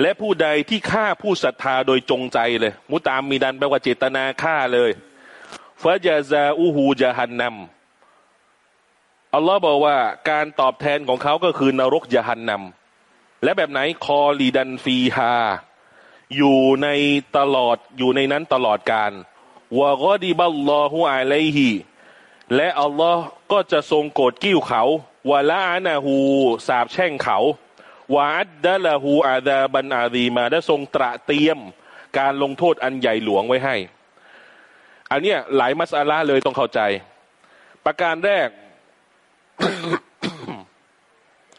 และผู้ใดที่ฆ่าผู้ศรัทธาโดยจงใจเลย มุตามมีดันแปลว่าเจตนาฆ่าเลยฟาจาซาอูฮูจาฮันนัมอัลลอฮ์บอกว่าการตอบแทนของเขาก็คือนรกยาหันนำและแบบไหนคอลีดันฟีฮาอยู่ในตลอดอยู่ในนั้นตลอดการวะกอดีบัลลอฮุอะลัยฮีและอัลลอฮ์ก็จะทรงโกรธกิ้วเขาวะละอานาหูสาบแช่งเขา วะอัดดะละหูอาดาบันอาดีมาได้ทรงตระเตรียมการลงโทษอันใหญ่หลวงไว้ให้ อันเนี้ยหลายมัสอาลาเลยต้องเข้าใจ ประการแรก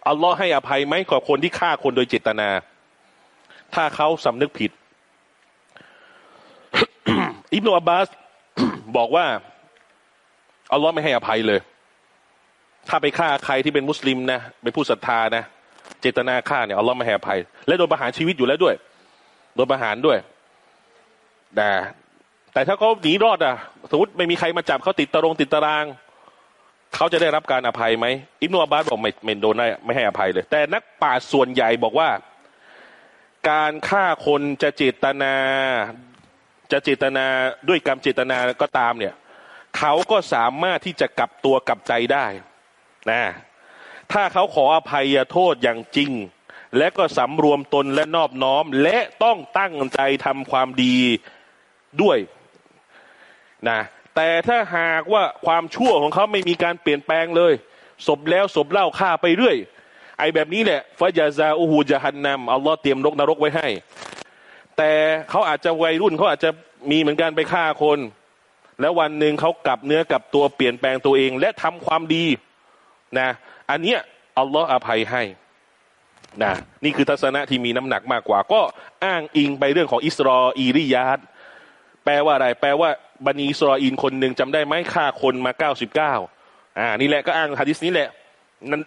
อัลลอฮ์ให้อภัยไหมกับคนที่ฆ่าคนโดยเจตนา ถ้าเขาสำนึกผิด อิบนุอับบาสบอกว่าอัลลอฮ์ไม่ให้อภัยเลย ถ้าไปฆ่าใครที่เป็นมุสลิมนะเป็นผู้ศรัทธานะ เจตนาฆ่าเนี่ยอัลลอฮ์ไม่ให้อภัย และโดนประหารชีวิตอยู่แล้วด้วย โดนประหารด้วย แต่แต่ถ้าเขาหนีรอดอะ สมมติไม่มีใครมาจับเขาติดตารางติดตาราง เขาจะได้รับการอภัยไหมอิบนุอับบาสบอกไม่ไม่โดนได้ไม่ให้อภัยเลย แต่นักปราส่วนใหญ่บอกว่า การฆ่าคนจะเจตนาจะเจตนาด้วยกรรมเจตนาก็ตามเนี่ย เขาก็สามารถที่จะกลับตัวกลับใจได้ นะ ถ้าเขาขออภัยโทษอย่างจริง และก็สำรวมตนและนอบน้อม และต้องตั้งใจทำความดีด้วยนะแต่ถ้าหากว่าความชั่วของเขาไม่มีการเปลี่ยนแปลงเลยศพแล้วศพเล่าฆ่าไปเรื่อย ไอ้แบบนี้แหละฟาจาซาอูฮูจาฮันนำอัลลอฮ์เตรียมนกนรกไว้ให้ แต่เขาอาจจะวัยรุ่นเขาอาจจะมีเหมือนกันไปฆ่าคน แล้ววันหนึ่งเขากลับเนื้อกลับตัวเปลี่ยนแปลงตัวเองและทำความดีนะ อันเนี้ย อัลลอฮ์อภัยให้นะนี่คือทัศนะที่มีน้ำหนักมากกว่า ก็อ้างอิงไปเรื่องของอิสรออีริยาตแปลว่าอะไร แปลว่าบันีอิสรออีนคนหนึ่งจำได้ไหมฆ่าคนมาเก้าสิบเก้าอ่านี่แหละก็อ้างฮะดิษนี้แหละ นั่น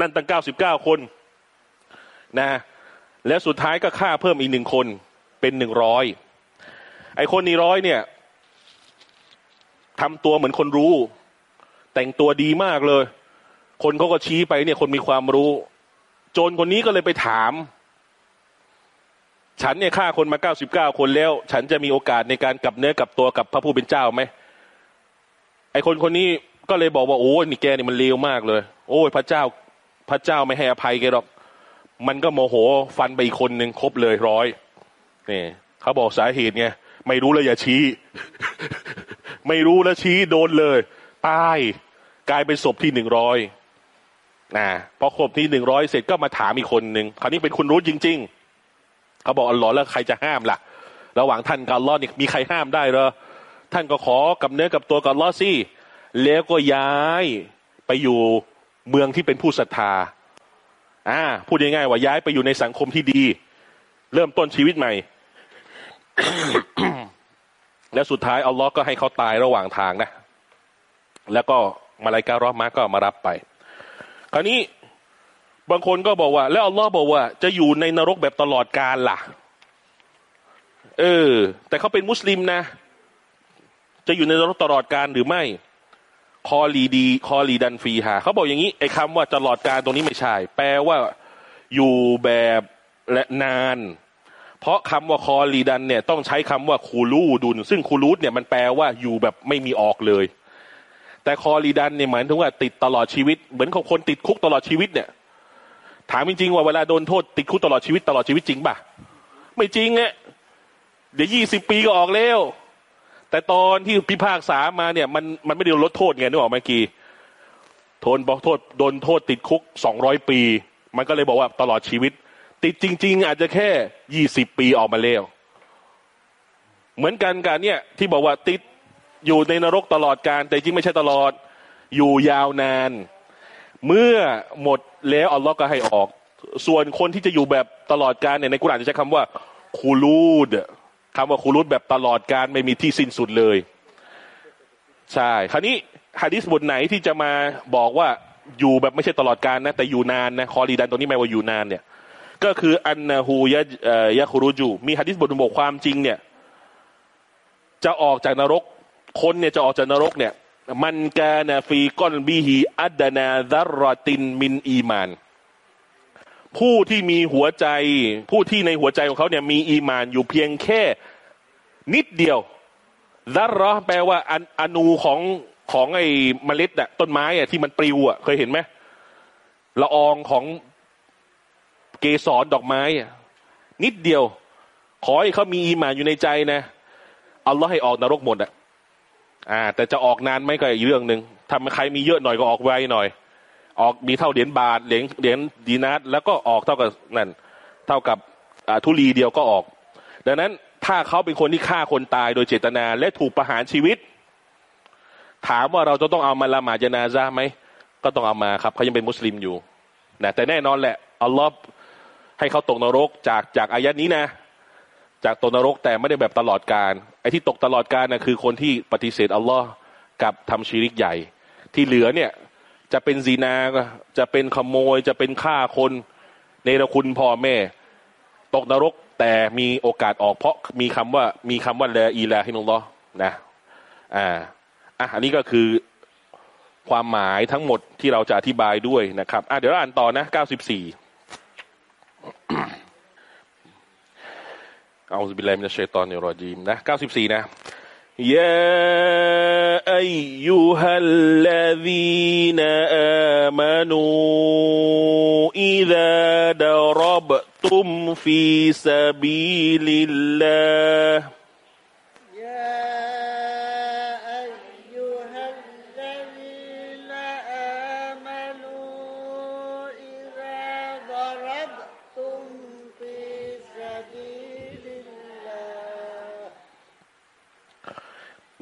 นั่นตั้งเก้าสิบเก้าคนนะแล้วสุดท้ายก็ฆ่าเพิ่มอีกหนึ่งคนเป็นหนึ่งร้อยไอคนนี้ร้อยเนี่ยทำตัวเหมือนคนรู้ แต่งตัวดีมากเลย คนเขาก็ชี้ไปเนี่ย คนมีความรู้ โจรคนนี้ก็เลยไปถาม ฉันเนี่ยฆ่าคนมาเก้าสิบเก้าคนแล้ว ฉันจะมีโอกาสในการกลับเนื้อกลับตัวกับพระผู้เป็นเจ้าไหมไอคนคนนี้ก็เลยบอกว่าโอ้ยนี่แกนี่มันเลวมากเลย โอ้ยพระเจ้า พระเจ้าไม่ให้อภัยแกหรอก มันก็โมโหฟันไปอีกคนหนึ่งครบเลยร้อยนี่เขาบอกสาเหตุไงไม่รู้เลยอย่าชี้ ไม่รู้แล้วชี้โดนเลย ตาย กลายเป็นศพที่หนึ่งร้อย นะพอครบที่หนึ่งร้อยเสร็จก็มาถามอีกคนหนึ่งคราวนี้เป็นคุณรู้จริง ๆเขาบอกอัลลอฮ์แล้วใครจะห้ามล่ะ ระหว่างท่านกับอัลลอฮ์นี่มีใครห้ามได้เหรอท่านก็ขอกับเนื้อกับตัวกับอัลลอฮ์สิแล้วก็ย้ายไปอยู่เมืองที่เป็นผู้ศรัทธาอ่าพูดง่ายๆว่าย้ายไปอยู่ในสังคมที่ดี เริ่มต้นชีวิตใหม่ แล้วสุดท้ายอัลลอฮ์ก็ให้เขาตายระหว่างทางนะ แล้วก็มาลายการอมาก็มารับไป คราวนี้บางคนก็บอกว่า แล้วอัลลอฮ์บอกว่า จะอยู่ในนรกแบบตลอดกาลล่ะ เออ แต่เขาเป็นมุสลิมนะ จะอยู่ในนรกตลอดกาลหรือไม่خالدي خالدا فيهاเขาบอกอย่างนี้ไอ้คำว่าตลอดกาลตรงนี้ไม่ใช่ แปลว่าอยู่แบบและนาน เพราะคำว่าخالدا เนี่ยต้องใช้คำว่าخلود ซึ่งخلود เนี่ยมันแปลว่าอยู่แบบไม่มีออกเลย แต่خالدا เนี่ยหมายถึงว่าติดตลอดชีวิต เหมือนคนติดคุกตลอดชีวิตเนี่ย ถามจริงๆว่าเวลาโดนโทษติดคุกตลอดชีวิตตลอดชีวิตจริงป่ะ ไม่จริงเนี่ยเดี๋ยวยี่สิบปีก็ออกแล้วแต่ตอนที่พิพากษามาเนี่ย มันมันไม่ได้ลดโทษไงนึกออกไหมกี้โทนบอกโทษโดนโทษติดคุกสองร้อยปี มันก็เลยบอกว่าตลอดชีวิต ติดจริง ๆ อาจจะแค่ยี่สิบปีออกมาแล้วเหมือนกันกันเนี่ย ที่บอกว่าติด อยู่ในนรกตลอดการแต่จริงไม่ใช่ตลอด อยู่ยาวนาน เมื่อหมดแล้วอัลลอฮ์ก็ให้ออก ส่วนคนที่จะอยู่แบบตลอดการเนี่ยในกุรอานจะใช้คำว่าคูลูดคำว่าคูลูดแบบตลอดการไม่มีที่สิ้นสุดเลย ใช่คราวนี้ฮะดิษบทไหนที่จะมาบอกว่าอยู่แบบไม่ใช่ตลอดการนะ แต่อยู่นานนะคอรีดันตรงนี้หมายว่าอยู่นานเนี่ย ก็คืออันนาฮูยะเอ่อยะคุรุจูมีฮะดิษบทบอกความจริงเนี่ย จะออกจากนรก คนเนี่ยจะออกจากนรกเนี่ย มันกานาฟีก้อนบีฮีอัดดนาดารอตินมินอีมาน ผู้ที่มีหัวใจ ผู้ที่ในหัวใจของเขาเนี่ยมีอีมานอยู่เพียงแค่นิดเดียวดารอแปลว่าอนอนูของของไอ้เมล็ดอะต้นไม้อะที่มันปลิวอะเคยเห็นไหมละอองของเกสรดอกไม้อะนิดเดียว ขอให้เขามีอีมานอยู่ในใจนะอัลลอฮ์ให้ออกนรกหมดอะ อ่า แต่จะออกนานไหมก็อีกเรื่องหนึ่งทำใครมีเยอะหน่อยก็ออกไวหน่อย ออกมีเท่าเหรียญบาทเหรียญเหรียญดีนาร์แล้วก็ออกเท่ากับนั่น เท่ากับทุลีเดียวก็ออก ดังนั้นถ้าเขาเป็นคนที่ฆ่าคนตายโดยเจตนา และถูกประหารชีวิต ถามว่าเราจะต้องเอามาละหมาดจนาซาไหมก็ต้องเอามาครับเขายังเป็นมุสลิมอยู่นะแต่แน่นอนแหละอัลลอฮ์ให้เขาตกนรกจากจากอายัดนี้นะ จากตกนรกแต่ไม่ได้แบบตลอดการไอ้ที่ตกตลอดการนะคือคนที่ปฏิเสธอัลลอฮ์กับทำชีริกใหญ่ ที่เหลือเนี่ยจะเป็นซีนาจะเป็นขโมย จะเป็นฆ่าคนเนรคุณพ่อแม่ ตกนรกแต่มีโอกาสออกเพราะมีคำว่ามีคำว่าละอีลาฮินุลลอฮ์นะอ่าอะอันนี้ก็คือความหมายทั้งหมดที่เราจะอธิบายด้วยนะครับอะเดี๋ยวเราอ่านต่อนะเก้าสิบสี่ เอาบิลลาฮิมินัชชัยฏอนิรรจีมนะเก้าสิบสี่นะ يا أيها الذين آمنوا إذا ضربتم في سبيل الله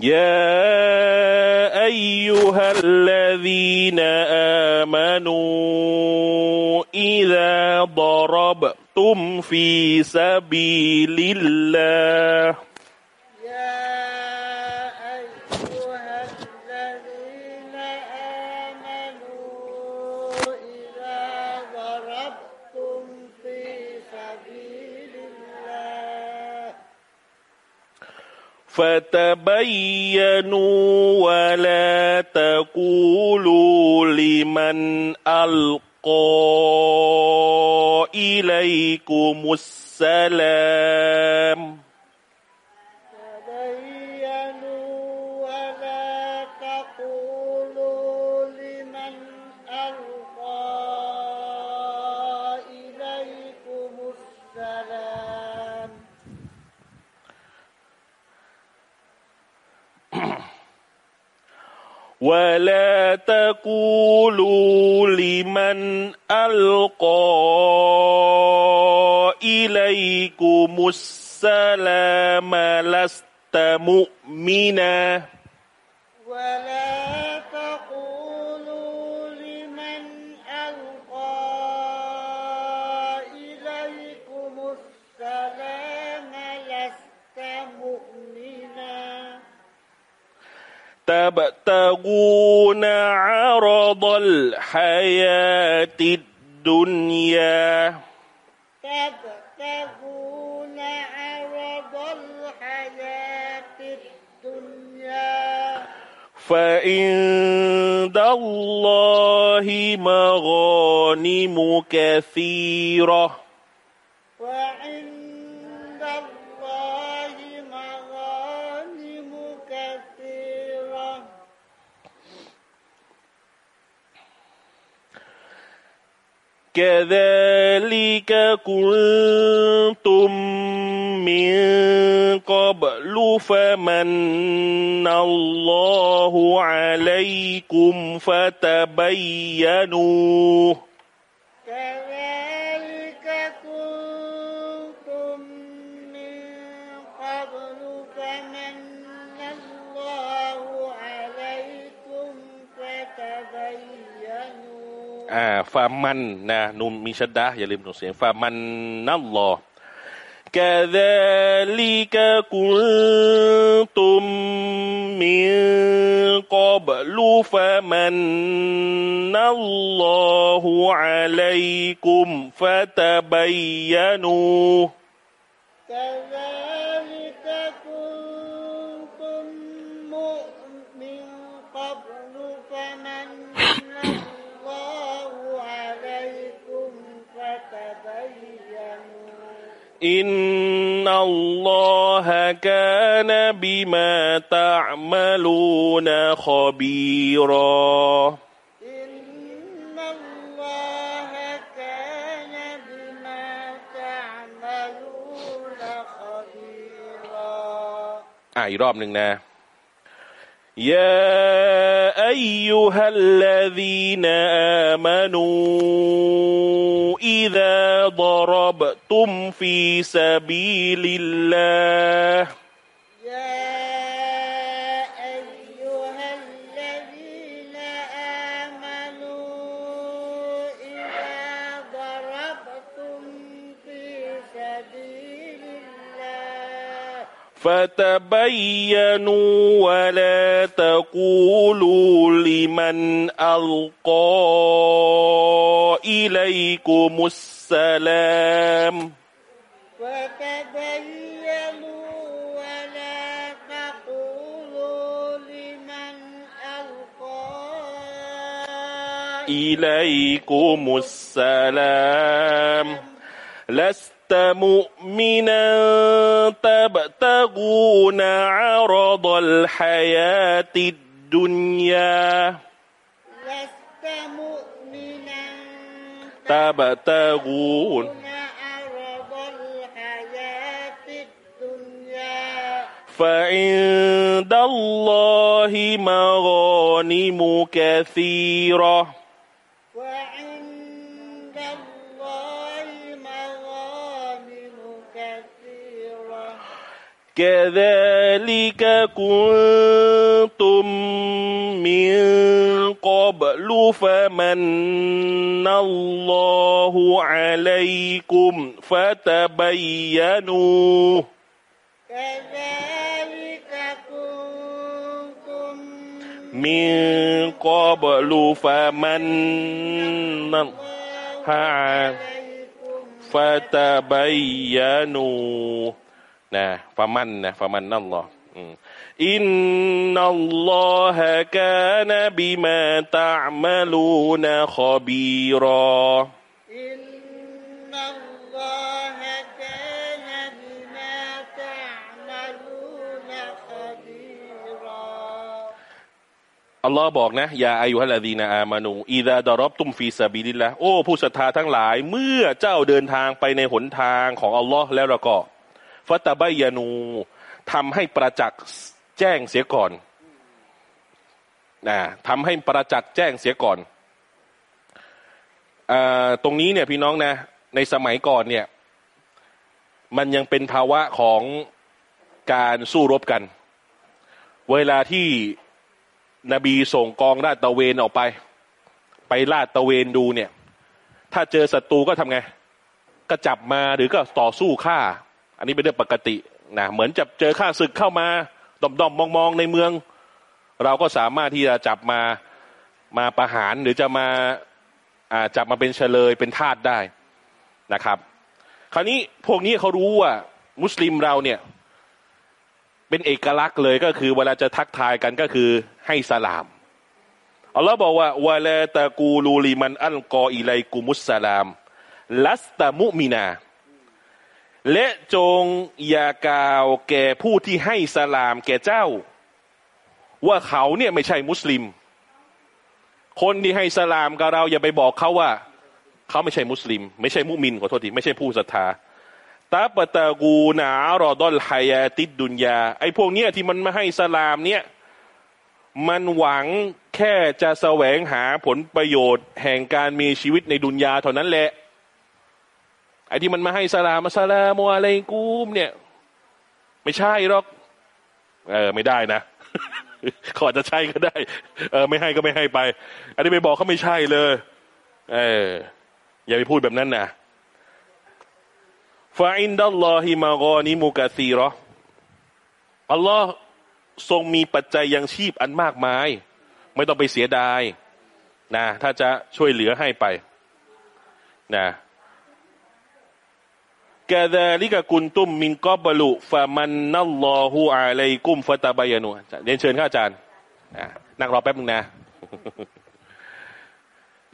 يا أيها الذين آمنوا إذا ضربتم في سبيل الله فتبينوا ولا تقولوا لمن ألقى إليكم السلام. ولا تقولوا لمن ألقى إليكم السلام لست مؤمنا تبتغون عرض الحياة الدنيا. تبتغون عرض الحياة الدنيا. فعند الله مغانم كثيرة. كذلك كنتم من قبل فمن الله عليكم فتبينوا อ่าฟามันนะนุนมีชัดดะอย่าลืมส่งเสียงฟามันนั่นหรอ كذلك كنتم من قبل فمن الله عليكم فتبينوا كذلك إن الله كان بما تعملون خبيرا إن الله كان بما تعملون خبيرا อ่ะอีกรอบหนึ่งนะ يا أيها الذين آمنوا إذا ضربتم في سبيل الله فتبينوا ولا تقولوا لمن ألقى إليكم السلام. وتبينوا ولا تقولوا لمن ألقى إليكم السلام. لست مؤمنا تبتغون عرض الحياة الدنيا. لست مؤمنا. تبتغون عرض الحياة الدنيا. فعند الله مغانم كثيرة. كذلك كنتم من قبل فمن الله عليكم فتبينوا كذلك كنتم من قبل فمن الله عليكم فتبينوا นะฟะมันนะฟะมมั่นนั่นหรออินนัลลอฮะกานบิมาตะมะลูนะขบีรออินนัลลอฮะกานบิมาตะมะลูนะขบีรออัลลอฮ์บอกนะยาอายุฮะลลาดีนาอามานูอิดะดารอบตุมฟีซาบิลิละโอ้ผู้ศรัทธาทั้งหลาย เมื่อเจ้าเดินทางไปในหนทางของอัลลอฮ์แล้วละก็ ฟัตตะบายานูทำให้ประจักษ์แจ้งเสียก่อนนะทำให้ประจักษ์แจ้งเสียก่อนอตรงนี้เนี่ยพี่น้องนะ ในสมัยก่อนเนี่ย มันยังเป็นภาวะของการสู้รบกัน เวลาที่นบีส่งกองราดตะเวนออกไป ไปลาดตะเวนดูเนี่ย ถ้าเจอศัตรูก็ทำไง ก็จับมาหรือก็ต่อสู้ฆ่า อันนี้เป็นเรื่องปกตินะเหมือนจับเจอข้าศึกเข้ามาดอมดอมมองมองในเมือง เราก็สามารถที่จะจับมามาประหารหรือจะมาจับมาเป็นเฉลยเป็นทาสได้นะครับ คราวนี้พวกนี้เขารู้ว่ามุสลิมเราเนี่ย เป็นเอกลักษณ์เลยก็คือเวลาจะทักทายกันก็คือให้สลามอัลลอฮ์บอกว่าวะลาตะกูลูลิมันอัลกออิไลกุมุสสลาม ลัสตามุมินา และจงอย่ากล่าวแก่ผู้ที่ให้สลามแก่เจ้า ว่าเขาเนี่ยไม่ใช่มุสลิม คนที่ให้สลามกับเราอย่าไปบอกเขาว่า เขาไม่ใช่มุสลิม ไม่ใช่มุมินขอโทษทีไม่ใช่ผู้ศรัทธาตาปตะกูนารอดอลไฮยาติดดุนยา ไอ้พวกเนี้ยที่มันมาให้สลามเนี่ย มันหวังแค่จะแสวงหาผลประโยชน์ แห่งการมีชีวิตในดุนยาเท่านั้นแหละ ไอ้ที่มันมาให้สลามาสลามอะไรกูมเนี่ย ไม่ใช่หรอก เออ ไม่ได้นะขอจะใช่ก็ได้ เออ ไม่ให้ก็ไม่ให้ไป อันนี้ไปบอกเขาไม่ใช่เลย เออ อย่าไปพูดแบบนั้นนะฟาอินดัลลอฮิมากอนิมุกะซีรออัลลอฮ์ทรงมีปัจจัยยังชีพอันมากมาย ไม่ต้องไปเสียดาย นะ ถ้าจะช่วยเหลือให้ไป นะ กาดาลิกะกุนตุมมินกอบลุฟามันนัลลอฮูอาลัยกุมฟตาบายานูเรียนเชิญข้าอาจารย์นั่งรอแป๊บนึงนะ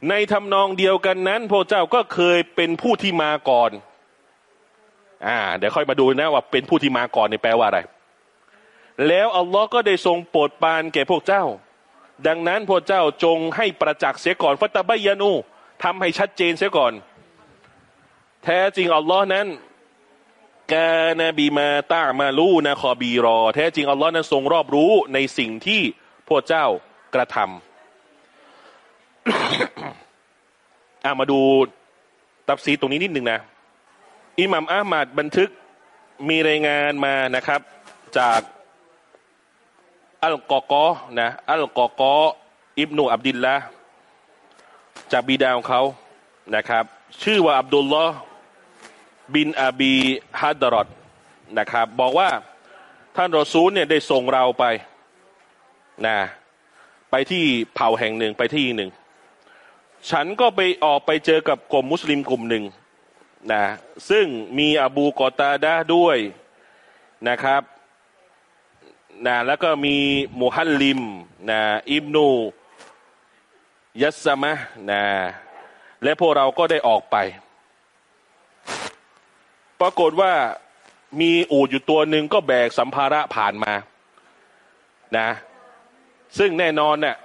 ในทำนองเดียวกันนั้นพระเจ้าก็เคยเป็นผู้ที่มาก่อน อ่า เดี๋ยวค่อยมาดูนะว่าเป็นผู้ที่มาก่อนนี่แปลว่าอะไร แล้วอัลลอฮ์ก็ได้ทรงโปรดปานแก่พวกเจ้า ดังนั้นพวกเจ้าจงให้ประจักษ์เสียก่อนฟัตบายานูทำให้ชัดเจนเสียก่อน แท้จริงอัลลอฮ์นั้น กานบีมาตามาลูนะคอบีรอ แท้จริงอัลลอฮ์นั้นทรงรอบรู้ในสิ่งที่พวกเจ้ากระทำอามาดูตับซีตรงนี้นิดหนึ่งนะอิหมัมอามัดบันทึกมีรายงานมานะครับ จากอัลกอกอนะอัลกอกออิบนูอับดิลละจากบิดาของเขานะครับ ชื่อว่าอับดุลลอ บินอาบีฮัดดรอดนะครับ บอกว่าท่านรอซูลเนี่ยได้ส่งเราไปนะไปที่เผ่าแห่งหนึ่งไปที่หนึ่ง ฉันก็ไปออกไปเจอกับกลุ่มมุสลิมกลุ่มหนึ่งนะซึ่งมีอบูกอตาดาด้วยนะครับนะแล้วก็มีมุฮัลลิมนะอิบนูยัสมะนะและพวกเราก็ได้ออกไป ปรากฏว่ามีอูดอยู่ตัวหนึ่งก็แบกสัมภาระผ่านมานะ ซึ่งแน่นอนเนะ่ย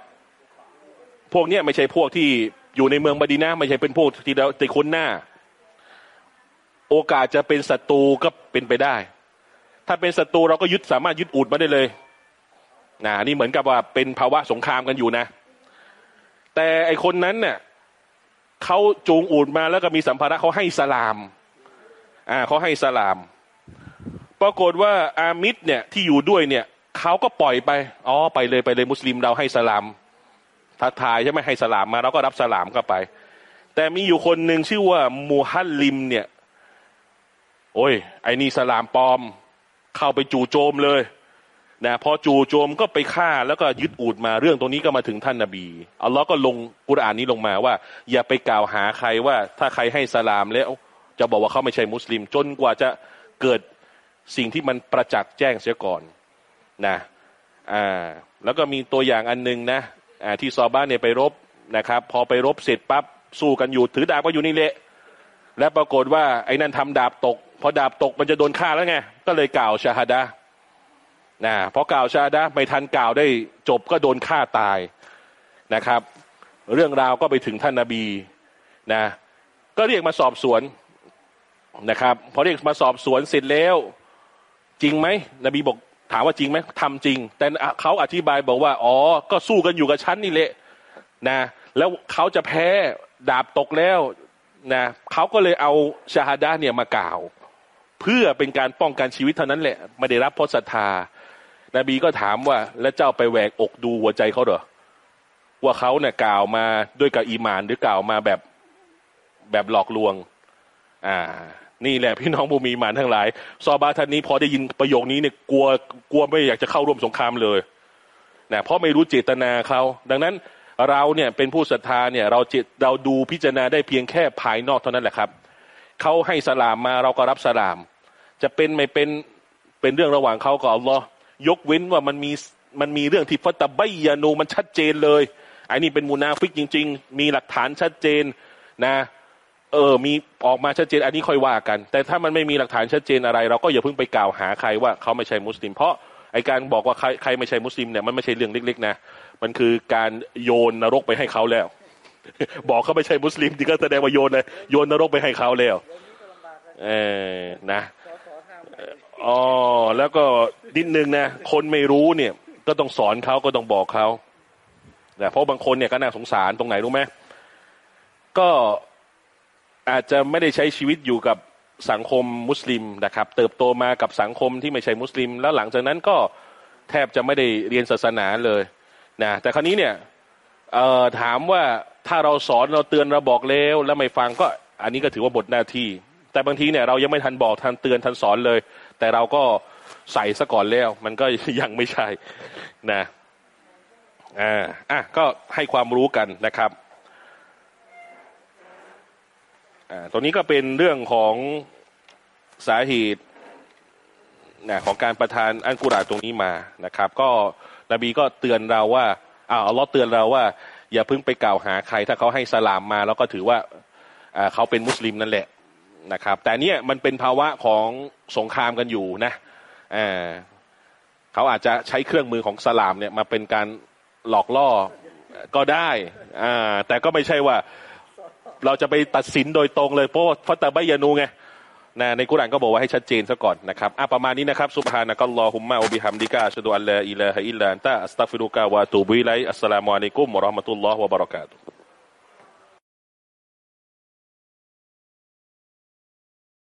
พวกนี้ไม่ใช่พวกที่อยู่ในเมืองบดีนะไม่ใช่เป็นพวกที่เราติคุ้นหน้า โอกาสจะเป็นศัตรูก็เป็นไปได้ ถ้าเป็นศัตรูเราก็ยึดสามารถยึดอูดมาได้เลยนะนี่เหมือนกับว่าเป็นภาวะสงครามกันอยู่นะ แต่ไอคนนั้นเนี่ยเขาจูงอูดมาแล้วก็มีสัมภาระเขาให้สลาม อ่าเขาให้สลาม ปรากฏว่าอามิดเนี่ยที่อยู่ด้วยเนี่ยเขาก็ปล่อยไปอ๋อไปเลยไปเลยมุสลิมเราให้สลามทักทายใช่ไหมให้สลามมาเราก็รับสลามเข้าไป แต่มีอยู่คนหนึ่งชื่อว่ามูฮัลลิมเนี่ย โอ้ย ไอ้นี่สลามปลอม เข้าไปจู่โจมเลยนะพอจู่โจมก็ไปฆ่าแล้วก็ยึดอูดมาเรื่องตรงนี้ก็มาถึงท่านนาบีอัลลอฮ์ก็ลงกุรอานนี้ลงมาว่า อย่าไปกล่าวหาใครว่าถ้าใครให้สลามแล้ว จะบอกว่าเขาไม่ใช่มุสลิม จนกว่าจะเกิดสิ่งที่มันประจักษ์แจ้งเสียก่อนนะอ่าแล้วก็มีตัวอย่างอันนึงนะอ่าที่ซอบ้านเนี่ยไปรบนะครับ พอไปรบเสร็จปั๊บสู้กันอยู่ถือดาบก็อยู่นี่แหละและปรากฏว่าไอ้นั่นทำดาบตก พอดาบตกมันจะโดนฆ่าแล้วไงก็เลยกล่าวชาฮดานะพอกล่าวชาฮดาไม่ทันกล่าวได้จบก็โดนฆ่าตายนะครับ เรื่องราวก็ไปถึงท่านนาบีนะก็เรียกมาสอบสวน นะครับพอเรียกมาสอบสวนเสร็จแล้ว จริงไหมนบีบอกถามว่าจริงไหมทำจริง แต่เขาอธิบายบอกว่า อ๋อ ก็สู้กันอยู่กับฉันนี่แหละนะ แล้วเขาจะแพ้ดาบตกแล้วนะเขาก็เลยเอาชาฮาดาเนี่ยมากล่าว เพื่อเป็นการป้องกันชีวิตเท่านั้นแหละไม่ได้รับเพราะศรัทธานาบีก็ถามว่า แล้วเจ้าไปแหวกอกดูหัวใจเขาเหรอว่าเขาเนี่ยกล่าวมาด้วยกับอีมานหรือกล่าวมาแบบแบบหลอกลวง อ่า นี่แหละพี่น้องบูมีมานทั้งหลาย ซอบาท่านนี้พอได้ยินประโยคนี้เนี่ยกลัวกลัวไม่อยากจะเข้าร่วมสงครามเลยนะเพราะไม่รู้เจตนาเขา ดังนั้นเราเนี่ยเป็นผู้ศรัทธาเนี่ยเราเจเราดูพิจารณาได้เพียงแค่ภายนอกเท่านั้นแหละครับเขาให้สลามมาเราก็รับสลาม จะเป็นไม่เป็นเป็นเรื่องระหว่างเขากับอัลลอฮ์ยกเว้นว่ามันมีมันมีเรื่องที่ฟัตตะไบยานูมันชัดเจนเลยไอ้นี่เป็นมูนาฟิกจริง ๆ มีหลักฐานชัดเจนนะ เออมีออกมาชัดเจนอันนี้ค่อยว่ากัน แต่ถ้ามันไม่มีหลักฐานชัดเจนอะไร เราก็อย่าเพิ่งไปกล่าวหาใครว่าเขาไม่ใช่มุสลิม เพราะไอการบอกว่าใครใครไม่ใช่มุสลิมเนี่ยมันไม่ใช่เรื่องเล็กๆนะมันคือการโยนนรกไปให้เขาแล้ว บอกเขาไม่ใช่มุสลิมที่ก็แสดงว่าโยนเลยโยนนรกไปให้เขาแล้วเออนะอ๋อแล้วก็นิดนึงนะคนไม่รู้เนี่ย ก็ต้องสอนเขาก็ต้องบอกเขาแต่เพราะบางคนเนี่ยก็น่าสงสารตรงไหนรู้ไหมก็ อาจจะไม่ได้ใช้ชีวิตอยู่กับสังคมมุสลิมนะครับ เติบโตมากับสังคมที่ไม่ใช่มุสลิม แล้วหลังจากนั้นก็แทบจะไม่ได้เรียนศาสนาเลยนะแต่คราวนี้เนี่ยถามว่าถ้าเราสอนเราเตือนเราบอกแล้วแล้วไม่ฟังก็อันนี้ก็ถือว่าบทหน้าที่ แต่บางทีเนี่ยเรายังไม่ทันบอกทันเตือนทันสอนเลย แต่เราก็ใส่ซะก่อนแล้ว มันก็ยังไม่ใช่นะอ่าอะก็ให้ความรู้กันนะครับ อ่าตรงนี้ก็เป็นเรื่องของสาเหตุนะของการประทานอันกุรอานตรงนี้มานะครับ ก็นบีก็เตือนเราว่าอ้าวอัลลอฮ์เตือนเราว่า อย่าเพิ่งไปกล่าวหาใคร ถ้าเขาให้สลามมา แล้วก็ถือว่าอ่าเขาเป็นมุสลิมนั่นแหละนะครับ แต่เนี่ยมันเป็นภาวะของสงครามกันอยู่นะอ่าเขาอาจจะใช้เครื่องมือของสลามเนี่ยมาเป็นการหลอกล่อก็ได้อ่าแต่ก็ไม่ใช่ว่า เราจะไปตัดสินโดยตรงเลยเพราะฟัตตาบยานูไงนะในกุรานก็บอกว่าให้ชัดเจนซะก่อนนะครับอะประมาณนี้นะครับซุบฮานะกัลลอฮุมมะอับิฮัมดิกะอัชฮะดุอัลลอฮอิลาฮะอิลลันตะอัสตัฟิรุกะวะตูบิไลอัสสลามุอะลัยกุมวะเราะห์มะตุลลอฮ์วะบะเราะกาตุ